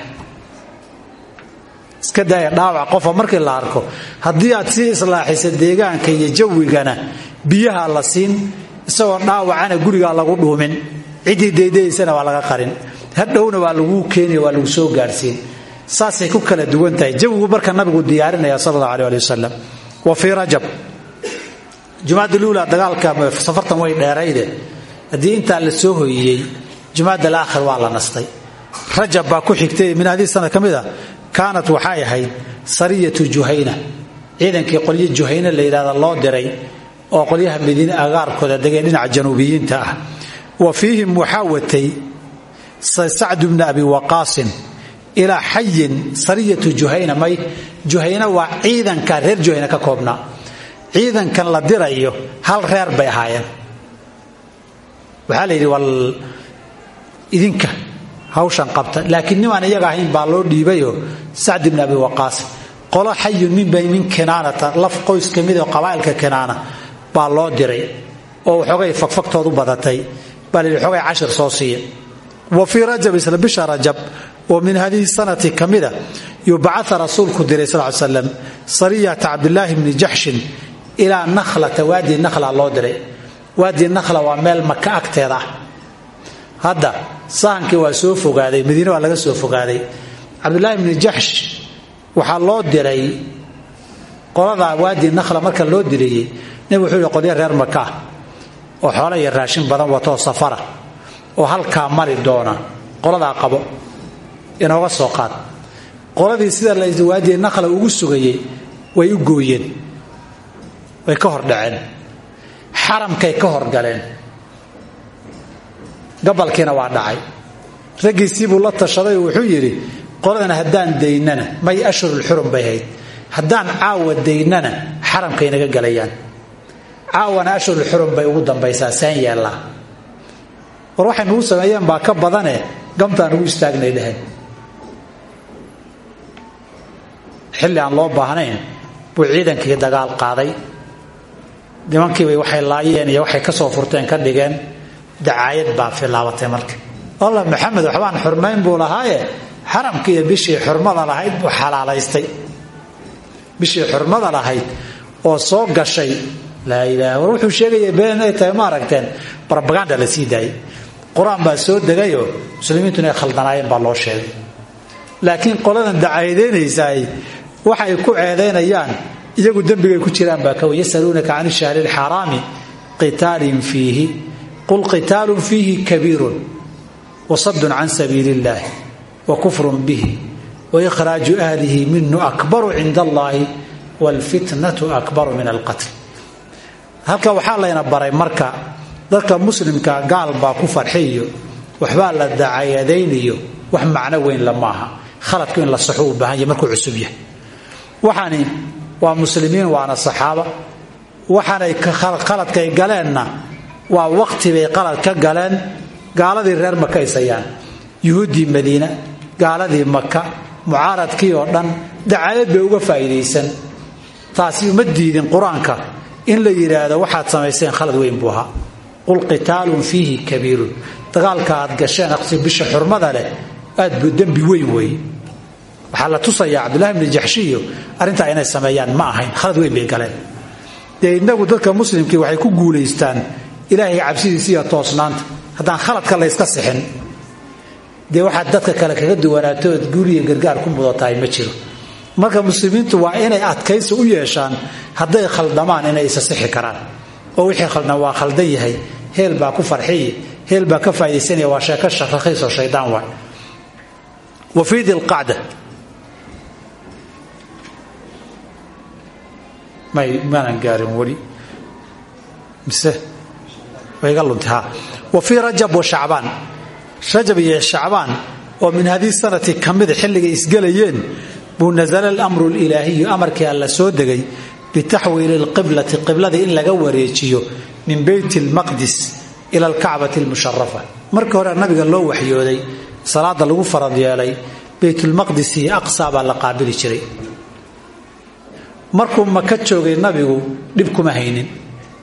S1: Iska daaya dhaawac qofa markii la arko haddii aad sii islaaxisa deegaanka iyo jawigana biyaha la siin isagoo dhaawacana gurigaa lagu dhuumin ciddii daydayaysana waa laga qarin. Hadhowna waa laguu keenaya waa lagu soo gaarhsiin saasay ku kala duwan tahay. Jawigu marka nabigu diyaarinaya sal alla aleh wa fii rajab. Jumaaduluula dagaalka safartan way dheerayde haddii intaa la soo hoyiyey jumaad alaakhir waa la nastay rajab baa ku xigtay min haddii sanad ka mid a kaanat waxay ahayd sariyatu juhayna. Ciidankii qolyo juhayna la yidhahda loo diray oo qolyaha madiine agaarkooda degee dhinaca januubiyiinta ah. Wa fiihim waxaa watay sacdu bni abi waqaasin ilaa xayin sariyatu juhayna. May juhayna waa ciidanka reer juhayna ka koobnaa ciidankan la dirayo hal reer bay ahaayeen. Waxaa la yidhi wal idinka hawshan qabta. Laakiin nimaan iyaga ahayn baa loo dhiibayoo sacd bni abi waqaas qolo xayun minbay min kinaanata laf qoys ka mid oo qabaa'ilka kinaana baa loo diray oo waxoogay fagfagtoodu badatay. Baa la yidhi cashir soo siiya wa fii rajab isla bisha rajab oo min hadihi sanati ka mida yubcaa rasuulku diray sal slam sariyata cabdilaahi bni jaxshin ilaa nakhlata waadi nakhla loo diray. Waadi nakhla waa meel maka agteeda ah hadda sahankii waa soo fogaaday madiine waa laga soo fogaaday. Cabdulaahi bni jaxsh waxaa loo diray qoladaa waadi nakhla marka loo dirayey nabig wuxuu yihi qolyo reer makaah oo xoolo iyo raashin badan watoo safara oo halkaa mari doona qoladaa qabo inooga soo qaad. Qoladii sida la waadi nakhla ugu sugayey way u gooyeen way ka hor dhaceen xaramkay ka horgaleen gabalkiina waa dhacay. Raggiisiibuu la tashaday wuxuu yidhi qoladan haddaan daynana may ashhurulxurum bay hayd haddaan caawa daynana xaramkay naga galayaan. Caawana ashhurulxurum bay ugu dambaysaa saan yeellaa war waxay nugu sameeyeen baa ka badane gamtaan ugu istaagnay dheheen xilli aan loo baahnayn buu ciidankii dagaal qaaday. Nimankiibay waxay laayeen iyo waxay ka soo furteen ka dhigeen dacaayad baa filaabatay marka. Allah maxamed waxbaan xurmayn buu lahaaye xaramkii iyo bishii xurmada lahayd buu xalaalaystay. Bishii xurmada lahayd oo soo gashay laa ilaah war wuxuu sheegaya been inay tahay ma la sii daayay. Qur'aan baa soo degayoo muslimiintu inay khaldanaayeen baa loo sheegay. Laakiin qoladan dacaayadeynaysaay waxay ku ceedaynayaan iyagu dembigay ku jiraan baa kaw yasaluunaka can ishahri lxaraami qitaalin fiihi qul qitaalun fiihi kabiirun wasadun can sabiili illaahi wa kufrun bihi wa ikhraaju ahlihi minhu akbaru cinda allaahi waalfitnatu akbaru min alqatl halka waxaa layna baray marka dadka muslimka gaal baa ku farxiyo waxbaa la dacayadayniyo wax macno weyn la maaha khaladku in la saxo u baahan yahy markuu cusub yahay galeenna waa waqti bay qalad ka galeen. Gaaladii reer maka isayaan yuhuuddii madiina gaaladii maka mucaaradkii oo dhan dacayad bay uga faa'iidaysan. Taasi uma diidin qur'aanka. In la yidhaahdo waxaad samayseen khalad weyn buu ahaa. Qul qitaalun fiihi kabiirun. Dagaalka aad gasheen aqsi bisha xurmada leh aad buu dembi weyn weeye waxaa la tusayaa cabdullahi bni jaxshiyo arrintaa inay sameeyaan ma ahayn khalad weyn bay galeen. Dee dadka muslimkii waxay ku guulaystaan ilaahay cabsidiisa iyo toosnaanta. Haddaan khaladka layska sixin dee waxaad dadka kale kaga duwanaatood guuriya gargaar ku mudatahay ma jiro. Marka muslimiintu waa inay adkaysi u yeeshaan hadday khaldamaan inay isa sixi karaan. Oo wixii khaldan waa khaldan yahay heel baa ku farxiyi heel baa ka faa'idaysanaya waa sheeko rakhiisoo shaydaan waay wa fii dilqacda may maanan gaarin weli. Mise wayga lunta ha wa fii rajab wa shacbaan. Rajab iyo shacbaan oo min haddii sanati ka mida xilligay isgelayeen buu nasala alamru lilaahiyu amarkii alla soo degay bitaxwiili lqiblati qibladii in laga wareejiyo min beyt lmaqdis ila alkacbati lmusharafa markii hore nabiga loo waxyooday salaada lagu farad yeelay beytulmaqdis iyo aqsa baa la qaabili jiray. Markuu maka joogay nabigu dhib haynin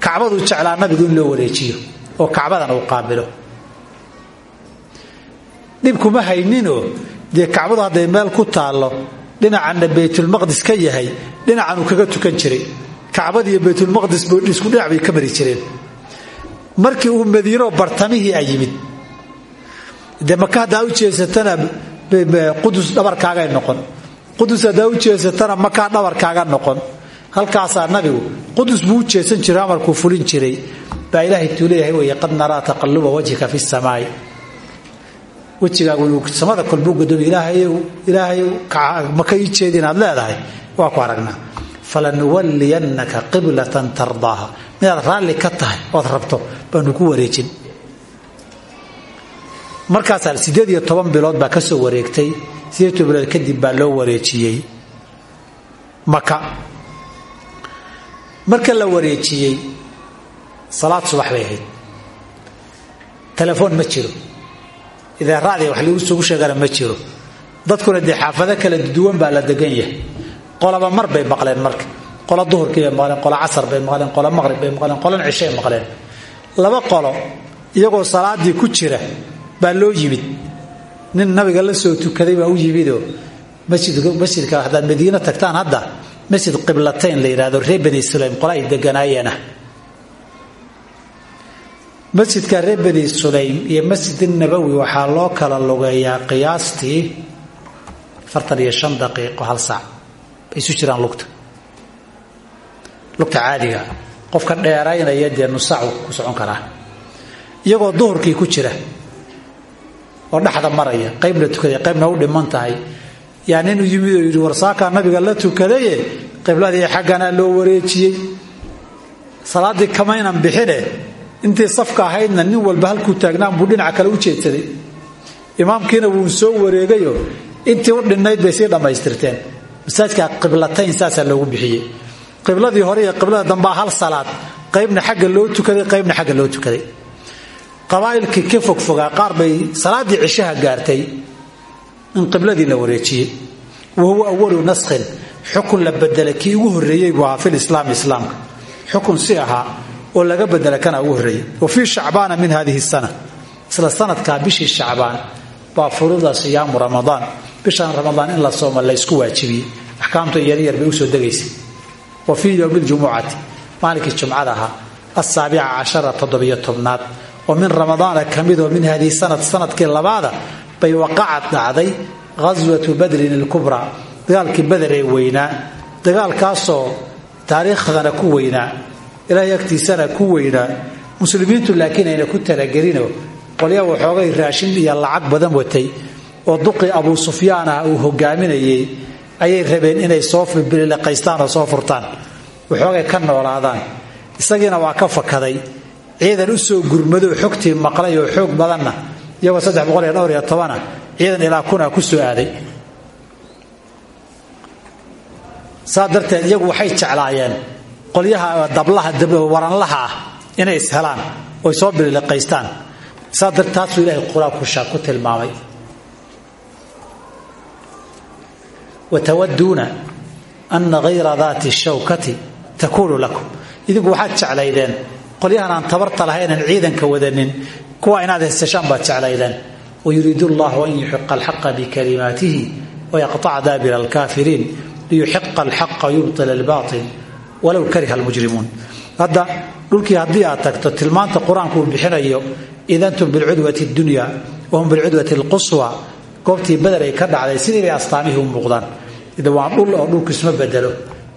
S1: kacbaduu jeclaa nabigu in loo wareejiyo oo kacbadan uu qaabilo. Dhib kuma hayninoo dee kacbadu hadday meel ku taallo dhinacanna baytulmaqdis ka yahay dhinacan uu kaga tukan jiray. Kacbadiiyo baytulmaqdis isku dhinac ka mari jireen. Markii uu madiino bartamihii a yimid dee maka haddaa jeesatana qudus dhabarkaagay noqon. Qudus haddaa jeesatana makaa dhabarkaaga noqon halkaasaa nabigu qudus buu u jeesan jiray amarkuu fulin jiray. Baa ilaahay tuu leeyahay qad naraa taqaluba wajhika fi samaai. Wejigaagu samada kolbuu gadoomi ilaahay maka ii jeedi inaad leedahay? Waa ku aragnaa. Falanuwalliyannaka qiblatan tardaaha. Midaad raalli ka tahay ood rabto baanu ku wareejin. Markaasaa iyo toban bilood baa ka soo wareegtay. Siddeed toban bilood kadib baa loo wareejiyey. Maka marka la wareejiyey salaad subax bay ahayd. Telefoon ma jiro. Idaaraadii wax lagu sugu sheegana ma jiro. Dadkuna dee xaafado kala duwan baa la degan yahay. Qolaba mar bay maqleen marka. Qolo duhurkii bay maqleen qolo casar bay maqleen qolo maqrib bay maqleen qolona cishay maqleen. Laba qolo iyagoo salaadii ku jira baa loo yimid. Nin nabiga la soo tukaday baa u yimidoo masjidka haddaad madiino tagtaan hadda masjid qiblatayn la yidhahdo reer bani sulaym qolo ay deganaayeena masjidka reer bani sulaym iyo masjid nabowi waxaa loo kala lugeeyaa qiyaastii afartan iyo shan daqiiqo hal saac. Bay isu jiraan lugta. Lugta caadiga qofka dheeraynaya dee nusaacu ku socon karaa. Iyagoo duhurkii ku jira oo dhexda maraya qaybna tukaday qaybna u dhiman tahay yaa nin yimid oo yidhi warsaakaa nabiga la tukadaye qibladii xaggana loo wareejiyey. Salaaddii kamaynan bixine intii safka ahaydna nin walba halkuu taagnaan buu dhinaca kale u jeedsaday. Imaamkiina wuu soo wareegayo intii u dhinnayd bay sii dhammaystirteen. Masaajka qiblatayn saasaa loogu bixiyey. Qibladii hore iyo qiblada dambaa hal salaad qaybna xagga loo tukaday qaybna xagga loo tukaday. Qabaa'ilkii ka fogfogaa qaar bay salaaddii cishaha gaartay in qibladii la wareejiyey wa huwa awalu naskhin xukun la bedelay kii ugu horreeyey buu ahaa filislaami islaamka. Xukun si ahaa oo laga bedela kana ugu horreeyay wa fii shacbaana min hadihi sana. Isla sanadkaa bishii shacbaan baa furida siyaamu ramadaan. Bishan ramadaan in la sooma laysku waajibiyey. Axkaamta yaryar bay u soo degaysay. Wa fii yowmi ljumucati maalinkii jumcada ahaa. Asaabica cashara toddobiyo tobnaad. Oo min ramadaana ka midoo min hadihi sanad sannadkii labaada bay waqacad dhacday ghaswatu badrin ilkubraa dagaalkii bader ee weynaa dagaalkaasoo taariikhdana ku weynaa ilaahay agtiisana ku weynaa. Muslimiintu laakiin ayna ku talagelinoo qolyaa waxoogay raashin iyo lacag badan watay oo duqii abuu sufyaan ah uu hogaaminayay ayay rabeen inay soo biliqaystaan oo soo furtaan. Waxoogay ka noolaadaan. Isagiina waa ka fakaday. Ciidan u soo gurmadoo xogtii maqlay oo xoog badanna iyagoo saddex boqol iyo dhowr iyo tobana ciidan ilaa kuna ku soo aaday. Saa darteed iyagu waxay jeclaayeen qolyaha dablaha waranlaha ah inay ishelaan oy soo biliqaystaan saa dar taasuu ilahay qur'aanku shaa ku tilmaamay. Watawaduuna ana hayra daati shawkati takuunu lakum. Idinku waxaad jeclaydeen qolyahan aan tabarta lahaynan ciidanka wadanin kuwa inaad haysashaan baad jeclaydeen wayuriidu llahu an yuxiqa alxaqa bikalimaatihi wayaqطaca daabira alkaafiriin liyuxiqa alxaqa yubطil albaatil walow kariha almujrimuun. Hadda dhulkii haddii aad tagto tilmaanta qur'aanku uu bixinayo idantum bilcudwati dunya wahum bilcudwati alquswa goobtii beder ay ka dhacday sidii bay astaamihii u muuqdaan. Waa dhul oo dhulku isma bedelo.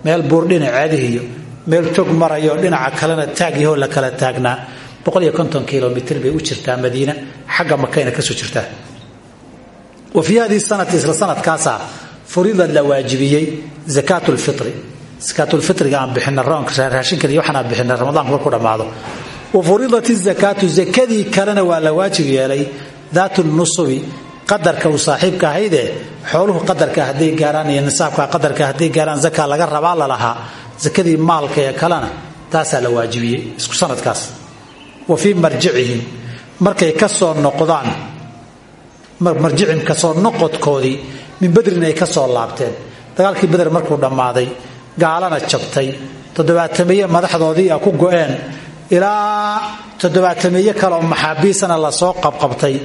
S1: Meel buur dhinaceedihiyo meel tog marayo dhinaca kalena taagyahoo la kala taagnaa kilomitr bay u jirtaa madiina xagga makayna ka soo jirtaa. Wa fii haddii sanati isla sanadkaasa furidad la waajibiyey akaat lfiri akaatulfiriga aan bixina raashinkan iyo waxaan aan bixina ramadaanku markuu wa furidat zakaatu zakadii kalena waa la waajib yeelay daat nusubi qadarka uu saaxiibka ahaydee xooluhu qadarka hadday gaaraan iyo nisaabka qadarka hadday gaaraan zaka laga rabaa lalahaa zakadii maalka kalena taasaa la waajibiyey isku sanadkaas wa fii marjicihim. Markay ka soo noqdaan marjicihim ka soo noqodkoodii min badrin ay ka soo laabteen. Dagaalkii beder markuu dhammaaday gaalana jabtay. Toddobaatameeye madaxdoodii a ku go-een. Ilaa toddobaatameeye kale oo maxaabiisana la soo qabqabtay.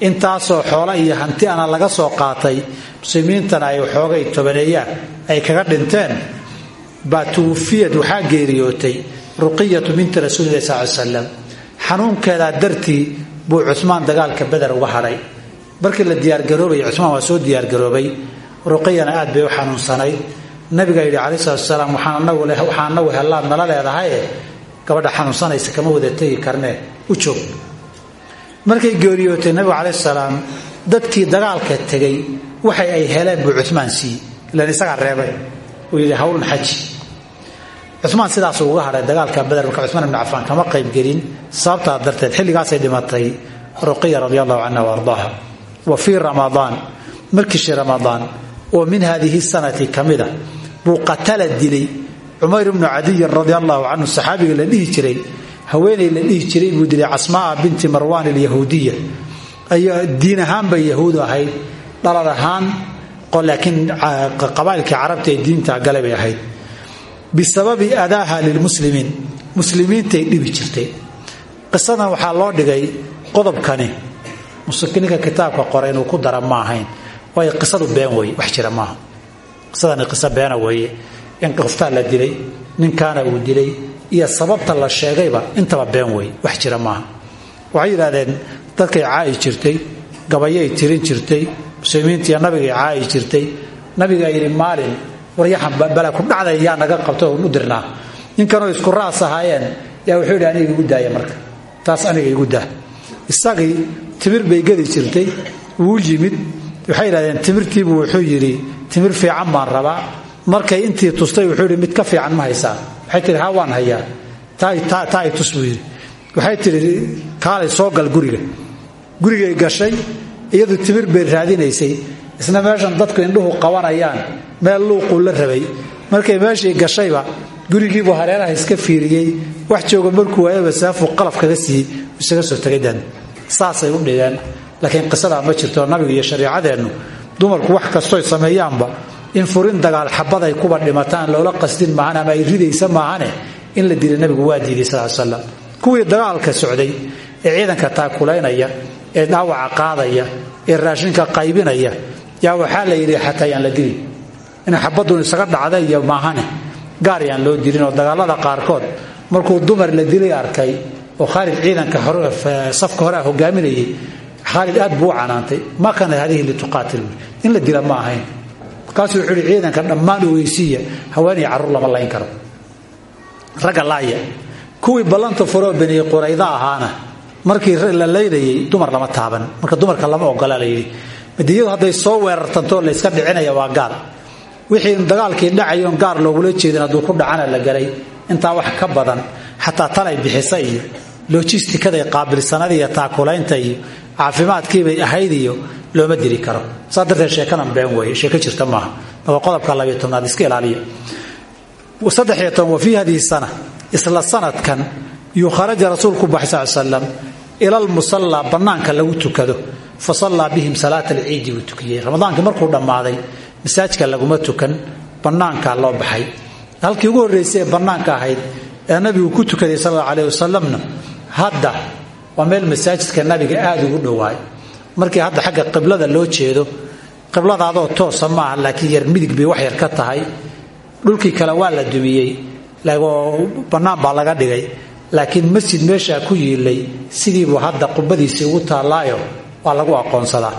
S1: Intaasoo xoola iyo hanti ana laga soo qaatay muslimiintana ay waxoogay tobaneeyaan. Ay kaga dhinteen. Baa tuwufiyad waxaa geeriyootay. Ruqiyatu binti rasuulilahi sal ly slam xanuunkeedaa dartii buu cumaan dagaalka beder uga hadhay markii la diyaargaroobay cumaan waa soo diyaargaroobay. Ruqiyana aad bay u xanuunsanayd nabiga yidhi calayi salatusalaam waxaa anagu hellaad nala leedahaye gabadha xanuunsanaysa kama wada tegi karnee u joog. Markay geeriyootay nabigu calayh salaam dadkii dagaalka tegay waxay ay heleen buu cumaan siiyey ilan isagaa reebay. Uu yidhi hawlun xaji cumaan sidaasuu uga hadhay dagaalka beder marka cumaan ibni cafaan kama qaybgelin sababtaa darteed xilligaasay dhimatay ruqiya radi allahu canha wa ardaaha. Wa fii ramadaan markiishi oo min haadihi sanati ka mida buu qatala dilay cumayr ibnu cadiyin radi allahu canhu la dhihi jiray haweenay la dhihi jiray buu dilay casmaa binti marwaan alyahuudiya diin ahaan bay yahuud ahayd dhalad ahaan laakiin qabaailkii carabta ee diinta gale bay ahayd bisababi adaaha lilmuslimiin muslimiintay dhibi jirtay. Qisadan waxaa loo dhigay qodobkani. Ninka kitaabka qoray inuu ku dara ma ahayn. Waayo qisadu been weye wax jira maaha. Qisadani qiso beena weeye. In qoftaa la dilay ninkaana uu dilay iyo sababta la sheegayba intaba been wey wax jira maaha. Waxay yidhahdeen dadkay caayi jirtay gabayay tirin jirtay muslimiintiiyo nabigay caayi jirtay. Nabigaa yidhi maalin waryaxan bala ku dhacday yaa naga qabto u dirnaa. Ninkanoo isku raas ahaayeen yaa wuxuu yidhi aniga igu daaya marka taas aniga igu daa. Isagii timir bay gedi jirtay wuu yimid. Waxay yidhahdeen timirtiibuu wuxuu yidhi timir fiican baan rabaa. Markay intii tustay wuxuu yidhi mid ka fiican ma haysaa. Waxay tihi haa waan hayaa. Taa ay waxay tidhi kaalay soo gal guriga. Gurigay gashay iyadu timir bay raadinaysay isna meeshan dadku indhuhu qabanayaan meel luuquu la rabay. Markay meeshii gashayba gurigiibuu hareeraha iska fiiriyey wax jooga markuu waayaba saafuu qalaf kaga siiyey isaga soo tagaydaan saasay u dhigeen. Laakiin qisadaa ma jirto nabigu iyo shariicadeennu. Dumarku wax kastoy sameeyaanba in furin dagaal xabaday kuba dhimataan loola qasdin maahan ama ay ridaysa in la dila nabigu waa diiday sal kuwii dagaalka socday ee ciidanka taakulaynaya ee dhaawaca qaadaya ee raashinka qaybinaya yaa waxaa la yidhi xataa yaan la dilin inay xabadun isaga dhacda iyo maahane gaar yaan loo dilin oo dagaalada qaarkood markuu dumar la dilay arkay oo khaalid ciidanka safka horea hogaaminayay khaalid aad buu u canaantay. Ma kana hadihi lituqaatil in la dila ma ahayn. Markaasuu wuxuu ciidanka dhammaan ogeysiiya haweenay carruur lama layn karo. Ragga laaya. Kuwii ballanta furoo bani qurayda ahaana markii la laynayay dumar lama taaban. Marka dumarka lama ogola madiinadu hadday soo weerartantoo layska dhicinaya waa gaal wixii dagaalkii dhacayoon gaar loogula jeedin hadduu ku dhacana la galay. Intaa wax ka badan xataa talay bixisa iyo qaabilsanada iyo taakulaynta iyo caafimaadkiibay ahayd iyo looma diri karo. Saa sheekadan been weeye sheeko jirta maaha. Marka qodobka labiyo tobnaad iska ilaaliya. Saddexiyo toban wa fii sana isla sanadkan yuu kharaja rasuulku baxay sal slam ila lmusallaa bannaanka lagu tukado fa sallaa bihim salaata alciidi buu tukiyey. Ramadaankii markuu dhammaaday masaajka laguma tukan bannaankaa loo baxay. Halkii ugu horraysay ee ahayd ee nabigu ku tukaday sal alla aleh hadda waa meel nabiga aada ugu dhowaay markii hadda xagga qiblada loo jeedo qibladaadoo toosa maaha laakiin yar midig bay wax yar ka tahay. Dhulkii kale waa la dumiyey bannaan baa laga dhigay. Laakiin masjid meeshaa ku yiilay sidiibuu hadda qubadiisii ugu taallaayo waa lagu aqoonsadaa.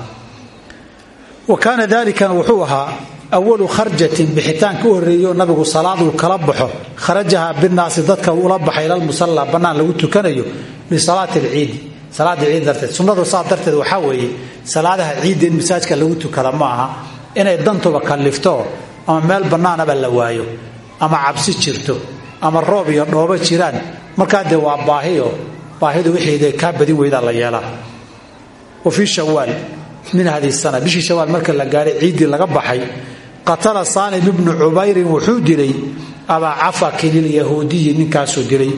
S1: Wa kaana dalikan wuxuu ahaa awalu kharjatin bixitaanka u horreeyo nabigu salaaduu kala baxo kharajaha binaasi dadka ula baxay ilalmusalla bannaan lagu tukanayo lisalaati alciidi salaada ciid darteed. Sunnadu saa darteed waxaa weeye salaadaha ciidda in masaajka lagu tukada ma aha. Inay dantuba kallifto ama meel bannaanaba la waayo ama cabsi jirto ama roob iyo dhoobo jiraan. Markaa dee waa baahiyo. Baahidu wixii kaa badin weydaa la yeelaa wa fii shawaal min hadi sana bishii shawaal marka la gaahay ciiddii laga baxay qatala saalim ibnu cubayrin wuxuu dilay abaa cafakin ilyahuudiyi ninkaasuu dilay.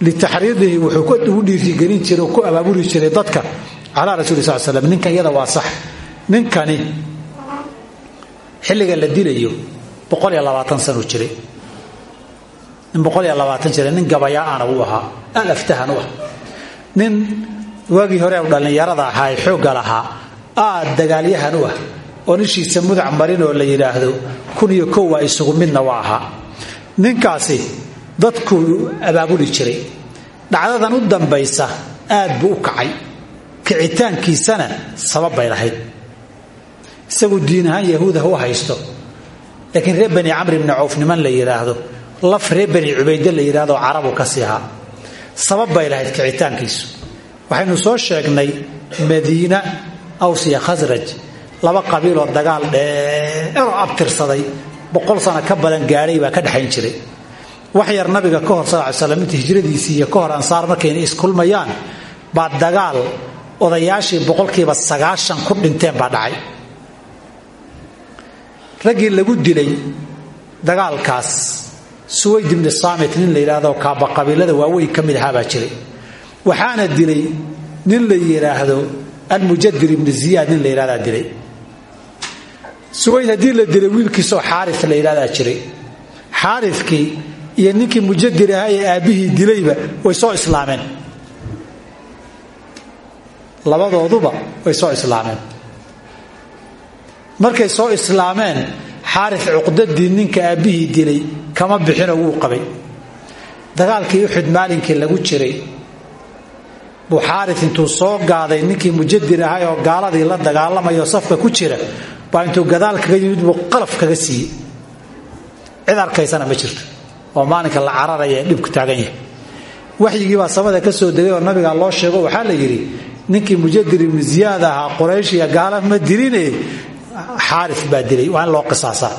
S1: Litaxriidihi wuxuu ugu dhiirigelin jiray oo ku abaabuli jiray dadka calaa rasuli sal slam ninkan iyada waa sax. Ninkani xilliga la dilayo sanuu jiray. Nin boqol iyo labaatan jira nin gabayaa-ana uu ahaa al aftahan u ah nin waagii hore u dhallinyarada ahaa ee xoogga lahaa aad dagaalyahan u ah oo nishiisa mudac marin oo la yidhaahdo kun iyo kow waa isugu midna waa ahaa. Ninkaasi dadkuu abaabuli jiray. Dhacdadan u dambaysa aad buu u kacay. Kicitaankiisana sabab bay lahayd. Isagu diin ahaan yahuudah u haysto. Laakiin reer bani camr ibni cawf niman la yidhaahdo laf reer bani cubayde la yidhahdo carabu ka sii ahaa sabab bay lahayd kicitaankiisu waxaynu soo sheegnay madiina aws iyo khasraj laba qabiiloo dagaal dheeroo abtirsaday boqol sano ka badan gaadhay baa ka dhexayn jiray. Wax yar nabiga ka hor sal slam inta hijradiisii iyo ka hor ansaar markayna iskulmayaan baa dagaal odayaashii boqolkiiba sagaashan ku dhinteen baa dhacay. Raggii lagu dilay dagaalkaas suwayd ibni saamit nin la yidhaahdo kaaba qabiilada waaweyn ka mid ahaa jiray waxaana dilay nin la yidhaahdo almujadir ibni ziyaad nin la yidhahdaa dilay. Suwayd haddii la dilay wiilkiisoo xaari la yidhahdaa jiray. Xaarikii iyo ninkii mujadir ahaa ee aabbihii dilayba way soo islaameen. Labadooduba way soo islaameen. Markay soo islaameen xaari cuqdadii ninka aabbihii dilay kama bixinoo wuu qabay. Dagaalkii uxud maalinkii lagu jiray buu xaari intuu soo gaaday ninkii mujadir ahay oo gaaladii la dagaalamayo safka ku jira baa intuu gadaal kaga yimid buu qalaf kaga siiyey. Cid arkaysana ma jirto. Oo maalinka la cararaya ee dhibku taagan yahay. Waxyigii baa samada ka soo degay oo nabiga loo sheego waxaa la yidhi ninkii mujadir ibnu ziyaad ahaa quraysh iyo gaala ma diline xaari baa dilay waa loo qisaasaa.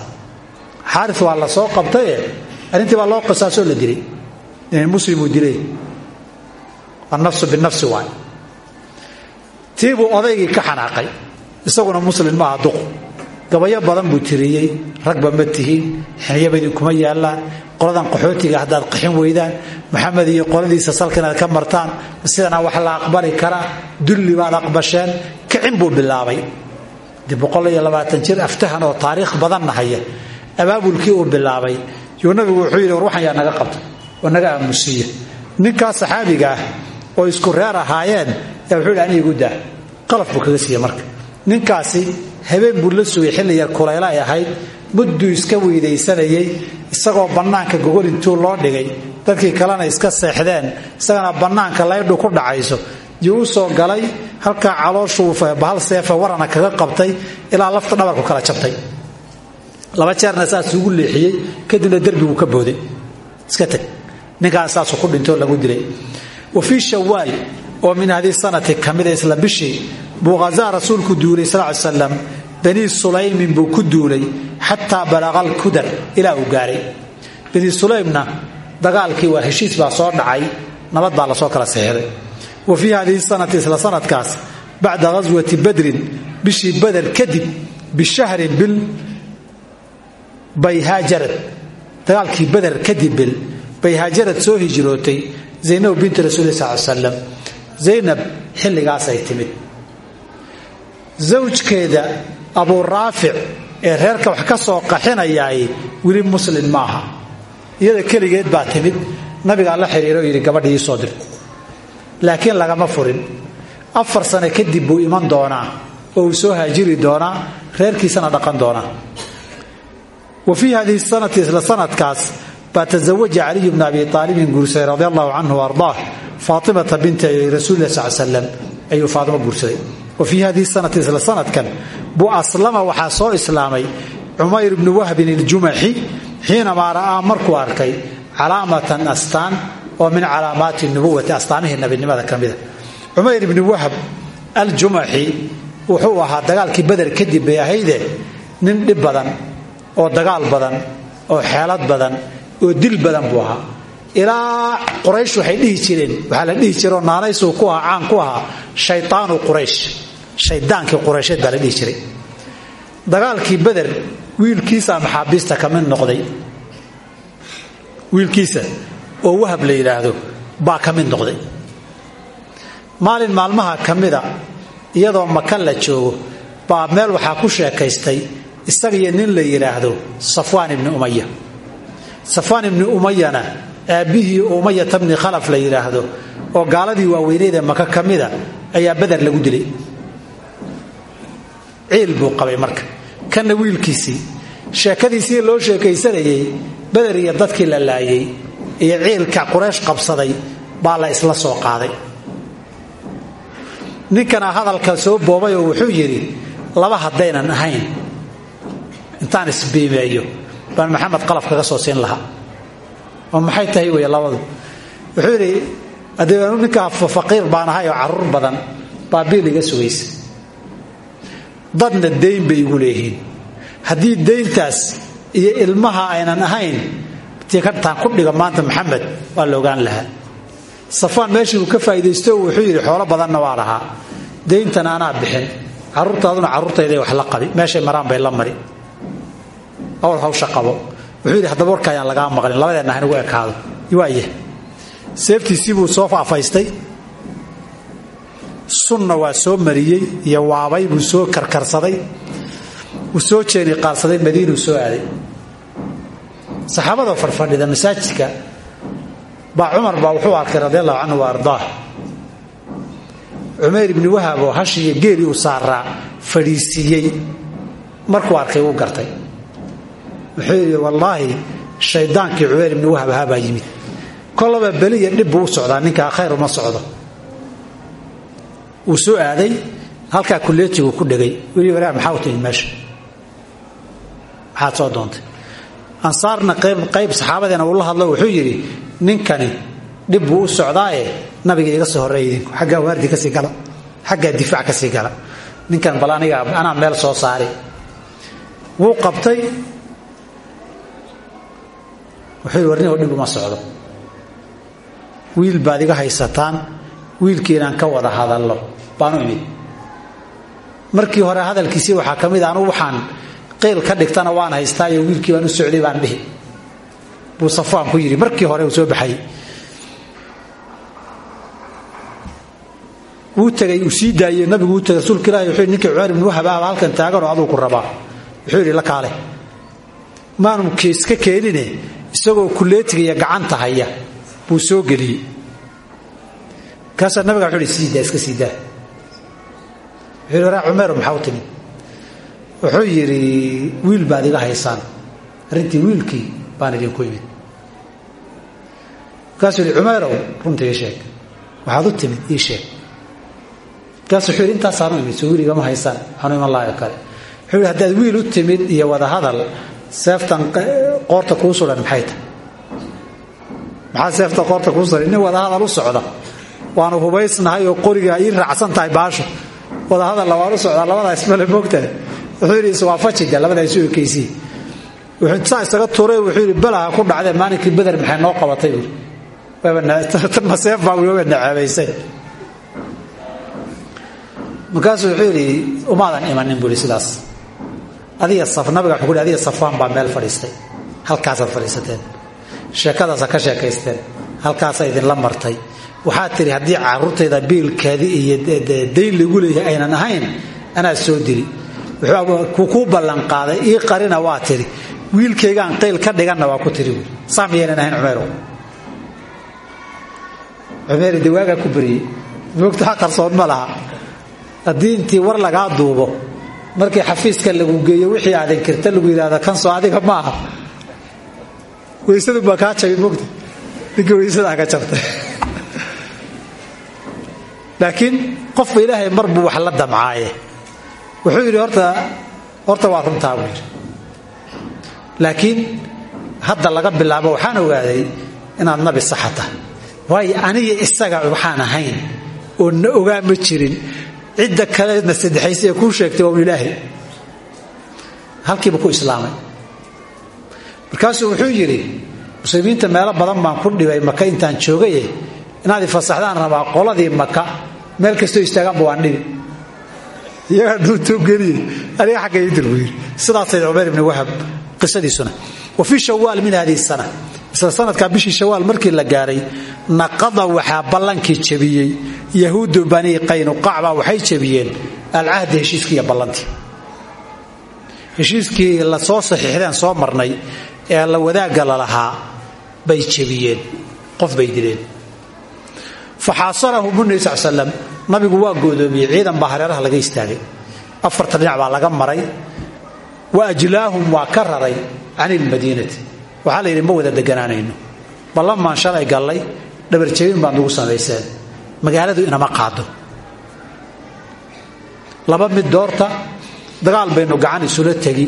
S1: Xaari waa la soo qabtaye? Arrintii baa loo qisaasoo la dilay. Muslimuu dilay annafsu binafsi waay tiibuu odaygii ka xanaaqay isaguna muslim maaha duq gabayo badan buu tiriyey ragba ma tihiin xiniyabadii kuma yaallaan qoladan qaxootiga haddaad qaxin weydaan maxamed iyo qoladiisa salka inaad ka martaan sidana wax la aqbali karaa dulli baad aqbasheen kicin buu bilaabay de boqol iyo labaatan jir aftahan oo taariikh badanna haya abaabulkii uu bilaabay yuu nabigu wuxuu yidhi war waxan yaa naga qabta oo naga aamusiiya ninkaas saxaabiga oo isku reer ahaayeen yaa wuxuu yidhi anigu daa qalaf buu kaga siiye marka. Ninkaasi habeen buu la sugay xilli yar kulayla ay ahayd mudduu iska weydaysanayay isagoo bannaanka gogol intuu loo dhigay dadkii kalena iska seexdeen isagana bannaanka laydhu ku dhacayso. Yuu soo galay halkaa calooshuu bahal seefa warana kaga qabtay ilaa lafta dhabarku kala jabtay. Laba jeerna saas ugu leexiyey kadibna derbiguu ka booday. Iska tag. Ninkaas saasuu ku dhintoo lagu dilay wa fii shawaal oo min haddii sanati ka mida isla bishii
S2: buu khazaa rasuulku duulay sal ly slam banii sulaymin buu ku duulay xataa balaqal kudar ilaa uu gaaray. Banii dagaalkii waa heshiis baa soo dhacay nabad baa la soo kala seexday. Wa fii hadihi isla sanadkaas bacda ghaswati badrin bishii bader kadib bishahrin bil bay haajarad dagaalkii bader kadib bil bay haajarad soo hijrootay zaynab binti rasuuli sal slam zaynab xilligaasay timid. Zawjkeeda abuu raafic ee reerka wax ka soo qaxinayaay weli muslim ma aha. Iyada keligeed baa timid. Nabigaa la xiriiro yidhi gabadhii soo dir. Laakiin lagama furin. Afar sano kadib buu iman doonaa oo uu soo haajiri doonaa reerkiisana dhaqan doonaa. Wa fii hadihi sanati isla sanadkaas baa tasawaja caliyu bna abi aalibin guursaday radi allahu canhu ardaah faatimata binti rasuulilah sal slam ayuu faatima guursaday wa fii hadihi sanati isla sanadkan buu aslama waxaa soo islaamay cumayr bnu wahbin iljumaxi xiinamaa ra'aa markuu arkay calaamatan astaan oo min calaamaati nubuwati astaamihii nabinimada ka mida. Cumayr ibni wahab aljumaxi wuxuu ahaa dagaalkii bader kadib bay ahayde nin dhib badan oo dagaal oo xeelad badan oo dil badan buu ahaa. Ilaa quraysh waxay dhihi jireen waxaa la dhihi jiroo naanaysuu ku ahaa caan ku ahaa shaytaanu quraysh shaydaankii quraysheed baa la dhihi jiray. Dagaalkii bader wiilkiisaa maxaabiista ka noqday. Wiilkiisa oo wahab la yidhaahdo baa ka mid noqday. Maalin maalmaha ka mida iyadoo maka la joogo baa meel waxaa ku sheekaystay isagiyo nin la yidhaahdo safwaan ibni umaya safwaan ibni umayana aabbihii umayata bni khalaf la yidhaahdo oo gaaladii waaweyneed ee maka ka mida ayaa bader lagu dilay. Ciil buu qabay marka. Kanna wiilkiisii sheekadiisii loo sheekaysanayey bader iyo dadkii la laayay iyo ciilka quraysh qabsaday baa la isla soo qaaday. Ninkana hadalka soo boobay oo wuxuu yidhi laba haddaynan ahayn. Intaan isbiimeeyo baan maxamed qalaf kaga soo siin lahaa. Oo maxay tahay wey labadu? Wuxuu yidhi adeenu ninkaa faqiir baan ahay oo carruur badan baa biil iga sugaysa dadna dayn bay igu leeyihiin. Haddii dayntaas iyo ilmaha aynan ahayn taan ku dhiga maanta maxamed waa la ogaan lahaa. Safaan meeshii uu ka faa'iidaysto wuxuu yidhi xoolo badanna waa lahaa. Dayntana anaa bixin. Carruurtaaduna carruurtayday wax la qabi meeshay maraan bay la mari awal hawsha qabo wuxuu yidhi haddaba warka ayaan lagaa maqlin labadeenna hanigu ekaado. Waaya seeftiisii buu soo faafaystay sunna waa soo mariyey iyo waabay buu soo karkarsaday. Wuu soo jeeni qaadsaday madiinuu soo aaday. Saxaabada farfadhida masaajidka baa cumar baa wuxuu arkay radi allahu canhu wa ardaah. Cumayr ibni wahab oo hashi iyo geelii uu saaraa fadhiisiiyey. Markuu arkay wuu gartay wuxuu yidhi wallaahi shaydaankii cumayr ibni wahab ahaa baa yimid. Kollaba beli iyo dhib buu socdaa ninkaa khayr uma socdo. Wuu soo aaday halkaa kulleejiguu ku dhegay. Weli walaah maxaa u timid meesha? Maxaad soo doontay. Ansaarna qayb saxaabadeena uu la hadlo wuxuu yidhi ninkani dhib buu u socdaaye? Nabiga iga soo horreeya idinku. Xaggaa waardi ka sii gala. Xaggaa difaac ka sii gala. Ninkan bal anaa meel soo saari. Wuu qabtay wuxuu yidhi warnigo dhib uma socdo. Wiil baad iga haysataan wiilkii ka wada hadallo baanu imid. Markii hore hadalkiisii waxaa ka mid anugu waxaan qeyl ka dhigtana waan haystaa iyo wiilkii baan u socday baan dhihi. Buu safwaan ku yidhi markii hore uu soo baxayey wuu tegay uu sii daayey nabigu uu tegay rasuulka ilahi wuxuu ninkii cumaar ibnu wahab ahba halkan aduu ku rabaa. Wuxuu yidhi la kaale. Maanu iska keenine isagoo kulleetigaiyo gacanta haya buu soo geliyey. Kaasaa nabiga yidhi sii daa iska sii daa wuxuu yidhi waraa cumeero maxaa u timid wuxuu yidhi wiil baad iga haysaan. Arrintii wiilkii baan idinku imid. Markaasuu yidhi cumeerow runta ii sheeg. Waxaad u timid ii sheeg. Markaasuu wuxuu yidhi intaasaanu imid soo wiil igama haysaan. Waxaanu iman lahayo kale. Wuxuu yidhi haddaad wiil u timid iyo wada hadal seeftan qoorta kuu suran maxay tahay? Maxaa seefta qoorta kuu suran nin wada hadal u socda. Waanu hubaysnahay oo qorigaa ii raacsan tahay baasho wadahadal labaan u socdaa labadaa ismale moogtahay wuxuu yidhi iswaafajida labadaa isu ekeysii. Wuxuu saa isaga tuuray wuxuu yidhi balaha ku dhacdee maalinkii beder maxay noo qabatay? Buui <laughs> maseef baa waba naceebaysay markaasuu wuxuu yidhi umaadan imanin buu yidhi sidaas adiga nabiga wuxuu ku adiga safaan baa meel fadhiistay. Halkaasaad fadhiisateen. Sheekadaasa ka sheekaysteen. Halkaasaa idinla martay. Waxaad tidhi haddii caruurtayda biilkeedii iyo dayn lagu leeyahay aynan ahayn anaa soo dili. Kuu ballanqaaday ii qarina waa tidhi. Wiilkaygaan qayl ka dhiganna waa ku buui saa miyaynan ahayn cumayrow cumayr de waagaa ku beriyey moogta ha qarsoon ma laha. Haddii intii war lagaa duubo markii xafiiska lagu geeyo wixii aad inkirta lagu yidhahda kansoo adiga ma aha. Weysadu baa kaa jabin mogta ninkii weysadaa ka jabtay. Laakiin qofba ilaahay mar buu wax la damcaaye. Wuxuu yidhi horta horta waa runtaa buu yidhi. Laakiin hadda laga bilaabo waxaan ogaaday inaad nabi saxa tahay waayo aniga isaga waxaan ahayn oo na ogaa ma jirin cidda kalena saddexaysa ee kuu sheegtay waa un ilaahay. Halkiiba ku islaamay. Markaasuu wuxuu yidhi muslimiinta meelo badan baan ku dhibay maka intaan joogaye inaad ifasaxdaan rabaa qoladii maka meel kastoo istaagaanba waan dhibi. Iyagaa duutoogeliye aniga xagga idir buu yidhi. Sidaasay cumayr wahab qisadiisuna. Wa fii shawaal min hadihi sana isla sanadkaa bishii shawaal markii la gaaray naqada waxaa ballankii jebiyey. Yahuudu banii qaynuqac baa waxay jebiyeen alcahdi heshiiskii iyo ballantii. Heshiiskii la soo saxiixdeen soo marnay ee la wadaagga lalahaa bay jebiyeen qof bay dileen faxaasarahu bu nebi sal slam nabigu waa goodoomiyey ciidan baa hareeraha laga istaagay. Afarta dhinac baa laga maray wa ajlaahum waa ka raray can ilmadiinati waxaa la yidhi ma wada deganaanayno. Ballamaan shalay gallay dhabarjabin baad nugu samayseen magaaladu inama qaado. Laba mid doorta dagaal baynu gacan isula tegi.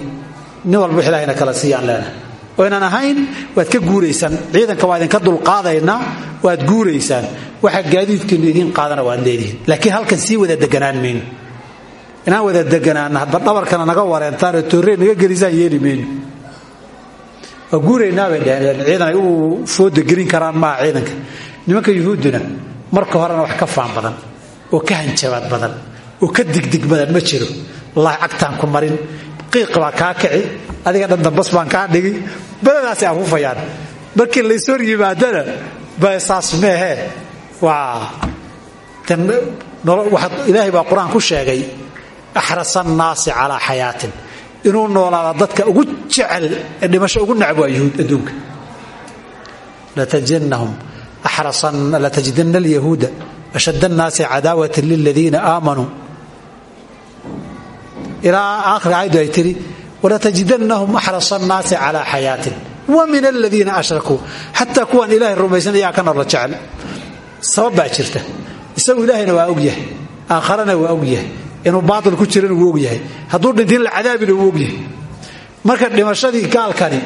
S2: Nin walba wix kala siiyaan leenahay oo inaan ahayn waad ka guuraysaan. Ciidanka waa idinka dulqaadaynaa waad guuraysaan. Waxa gaadiidkiinu idiin qaadana waad leedihiin laakiin halkan sii wada deganaan mayno inaan wada deganaana hadba dhabarkana naga wareentaan oo naga gelisaan yeeli mayno waa guuraynaa ciidan ay u fooda gelin karaan maaha ciidanka. Nimanka yuhuudduna marka horena wax ka faan badan oo ka hanjabaad badan oo ka digdig badan ma jiro. Wallaahi cagtaan ku marin. Qiiqi baa kaa kici. Adiga dhan dambas baan kaa dhigi. Badadaasay afufayaan markii layshor yimaadana basaas meehee waa ilaahay baa qur'aan ku sheegay axrasa annaasi calaa xayaatin inuu noolaada dadka ugu jecel ee dhimasho ugu nacb waa yuhuud adduunka. Latajidana alyahuuda ashad annaasi cadaawata liladiina aamanuu ilaa aakhirka ayaddu ay tihi walatajidannahum axrasa annaasi calaa xayaatin wa min aladiina ashrakuu xataa kuwaan ilaahay rumaysan ayaa ka nolol sabab baa isagu ilaahayna waa ogyahay aakharana waa ogyahay inuu baatil ku jirana wuu ogyahay hadduu dhintin la cadaabina wuu ogyahay marka dhimashadii gaalkani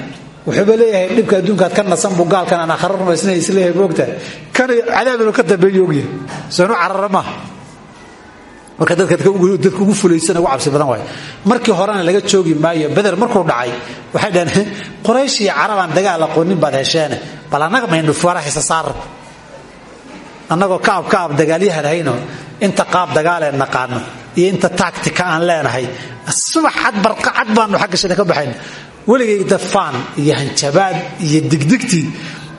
S2: wuxuuba leeyahay dhibka adduunkaad ka nasan buu gaalkan aan rumaysnay is leeyahay moogtahay kana cadaab inuu ka dambeeyo ogyahay soonu carara marka dadka ugu fulaysan ugu cabsi badan waay. Markii horena laga joogi maayo beder markuu dhacay waxay dhaheen qoraysh iyo carabaan dagaal aqoonin baad hesheene. Bal annaga maynu faraxisa saarab annagoo kaab kaab dagaalyahan hayno inta qaab dagaaleen naqaano iyo inta taagtika aan leenahay subax cad barqa cad baanu xagga shida ka baxayno weligay dafaan iyo hanjabaad iyo digdigtii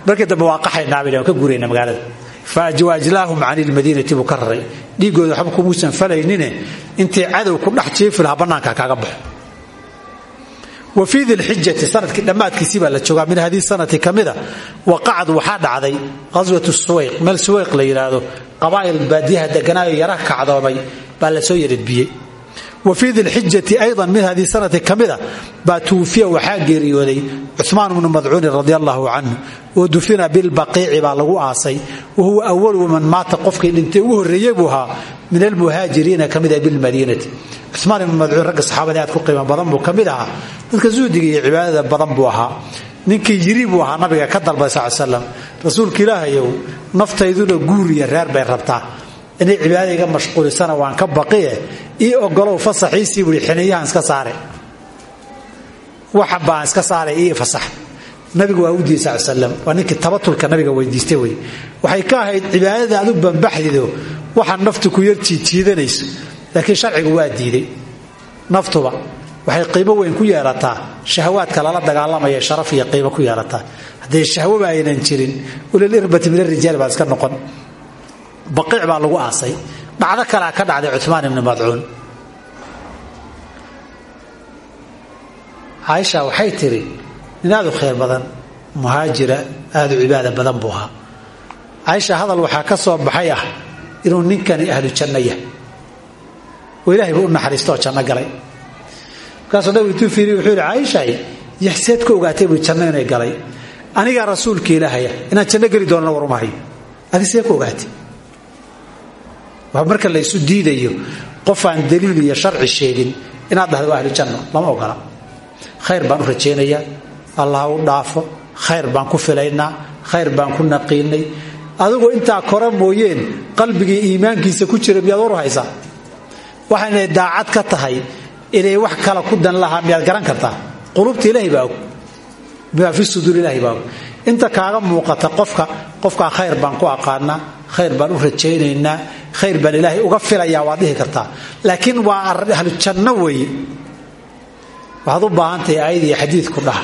S2: markii dambe waa qaxaynaabay ka guurayna magaalada. Faajlaahum can ilmadiinati buu ka raray dhiigooda waxba falaynine intii cadow ku dhex jiifi kaaga baxo wa fii dilxijati sannadkii dhammaadkiisii baa la joogaa. Min haddii sanati ka mida waqacad waxaa dhacday qaswatu suwayq. Meel suwayq la yidhaahdo qabaa'il baadiyaha deganaayo yara kacdoomay baa la soo yaradbiyey wa fii dilxijati aydan min haddii sanati ka mida baa tuufiya waxaa geeriyooday cumaan bnu madcuunin radi allahu canhu. Wa dufina bilbaqiici baa lagu aasay. Wa huwa awalu man maata qofkii dhintay. Ugu horreeyey buu ahaa min almuhaajiriina ka mid ah bilmadiinati cumaan ibnu madcuun ragga saxaabada aad ku qiimo badan buu ka mid ahaa. Dadka zuhdiga iyo cibaadada badan buu ahaa. Ninkii rabtaa inay cibaadada iga mashquulisana waan ka baqie ii ogolow fasaxiisii buui xiniyahan iska saare. Waxa baan iska saaray ii fasax. Nabigu waa u diiy sal slam waa tabatulka nabiga weydiistay wey. Waxay ka ahayd cibaadada adu banbaxdido waxaa naftu ku yar laakiin sharcigu waa diiday. Naftuba waxay qiimo weyn ku yeelataa. Shahawaadka lala dagaalamaya sharaf iyo qiimo ku yeelataa. Haddee shahwoba aynan jirin ulil irbati min arijaal baa iska noqon baqiic baa lagu aasay. Dhacdo kalea ka dhacday cumaan ibni madcuun. Caaisha waxay tidhi nin aad u khayr badan muhaajira aad u cibaada badan buu ahaa. Hadal waxaa ka soo baxay ah inuu ninkani ahlu janno yahay. Oo ilahay buu u naxariisto oo galay. Markaasuu nabigu intuu fiiriy wuxuu yidhi caaishay yaxseed ka ogaatay buu janno galay. Anigaa rasuulka ilaahaya inaan janno geli doonana war uma hayo adi see ka ogaatay waa marka la ysu diidayo qof aan daliil iyo sharci sheegin inaad dhahdo waa ahlu janno lama ogola. Khayr baan u rajaynayaa allah u dhaafo khayr baan ku filaynaa khayr baan ku naqiinay adigu intaa kora mooyeen qalbigii iimaankiisa ku jira miyaad waru haysaa? Waxaynay daacad ka tahay inay wax kala ku dan lahaa miyaad garan kartaa? Qulubta ilaahay baa og. Bimaa fi suduur ilahay baa og inta kaaga muuqata qofka qofkaa khayr baan ku aqaanaa khayr baan u rajaynaynaa khayr baan ilaahay uga filayaa waad dhihi kartaa. Laakiin waa ahlu janno weeye. Waxaad u baahantahay aayad iyo xadiidku dhaha.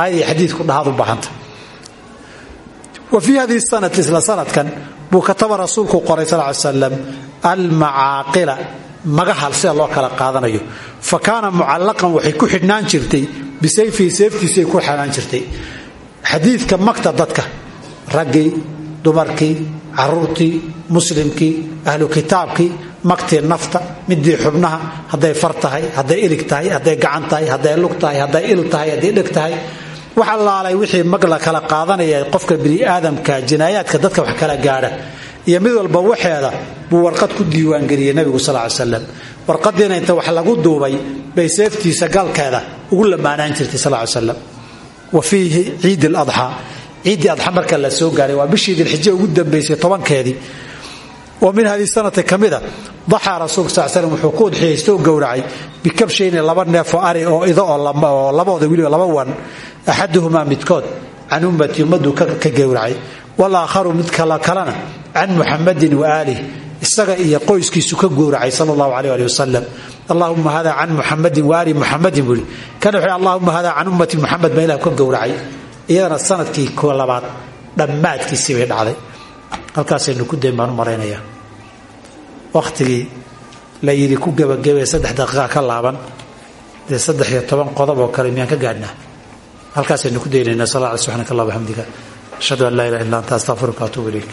S2: Aayad iyo xadiidku dhahaad u baahantah wa fii hadihi sanati isla sanadkan buu kataba rasuulku qoray sal ly slam almacaaqila magahal sida loo kala qaadanayo. Fa kaana mucallaqan waxay ku xidhnaan jirtay bisayfihi seeftiisay ku xidhnaan jirtay. Xadiidka magta dadka. Raggii dumarkii caruurtii muslimkii ahlu kitaabkii magtii nafta midii xubnaha hadday far tahay hadday ilig tahay hadday gacan tahay hadday lug tahay hadday il tahay hadday dheg tahay. Wax wixii mag la kala qaadanaya qofka biniaadamka jinaayaadka dadka wax kala gaadha iyo mid walba waxeeda buu warqad ku diiwaangeliyey nabigu sal ly slam warqadiina inta wax lagu duubay bay seeftiisa galkeeda ugu lamaanaan jirtay sal ly slam wa fiihi ciid ladxaa ciiddii adxa marka la soo gaaray waa bishii dilxije ugu dambaysay tobankeedii. Oo min haddii sanati ka mida daxaa rasuulka sal slm wuxuu ku udxiyaysta u gowracay bikabshayni laba ari oo ido oo labooda weliba laba wan axaduhumaa midkood can ummati ummaduu ka gowracay walaakharu mid kala kalena can muxamadin waaalih isaga iyo qoyskiisu ka gowracay sal allahu aleh ali wasalam hada can muxamadin waali muxamadin buui kana wuxuu allahuma hada can ummati muxamed baa ka gowracay iyadana sannadkii ko labaad dhammaadkiisii dhacday. Halkaasaynu ku dayn baan u la yidhi ku gebagabee saddex daqiiqa ka laaban dee saddex qodob oo kale miyaan ka gaadhnaa? Halkaasaynu ku daynaynaa sal subxanak allah ashhadu an laa ilaha illa anta astaqfiruka atuub ilayk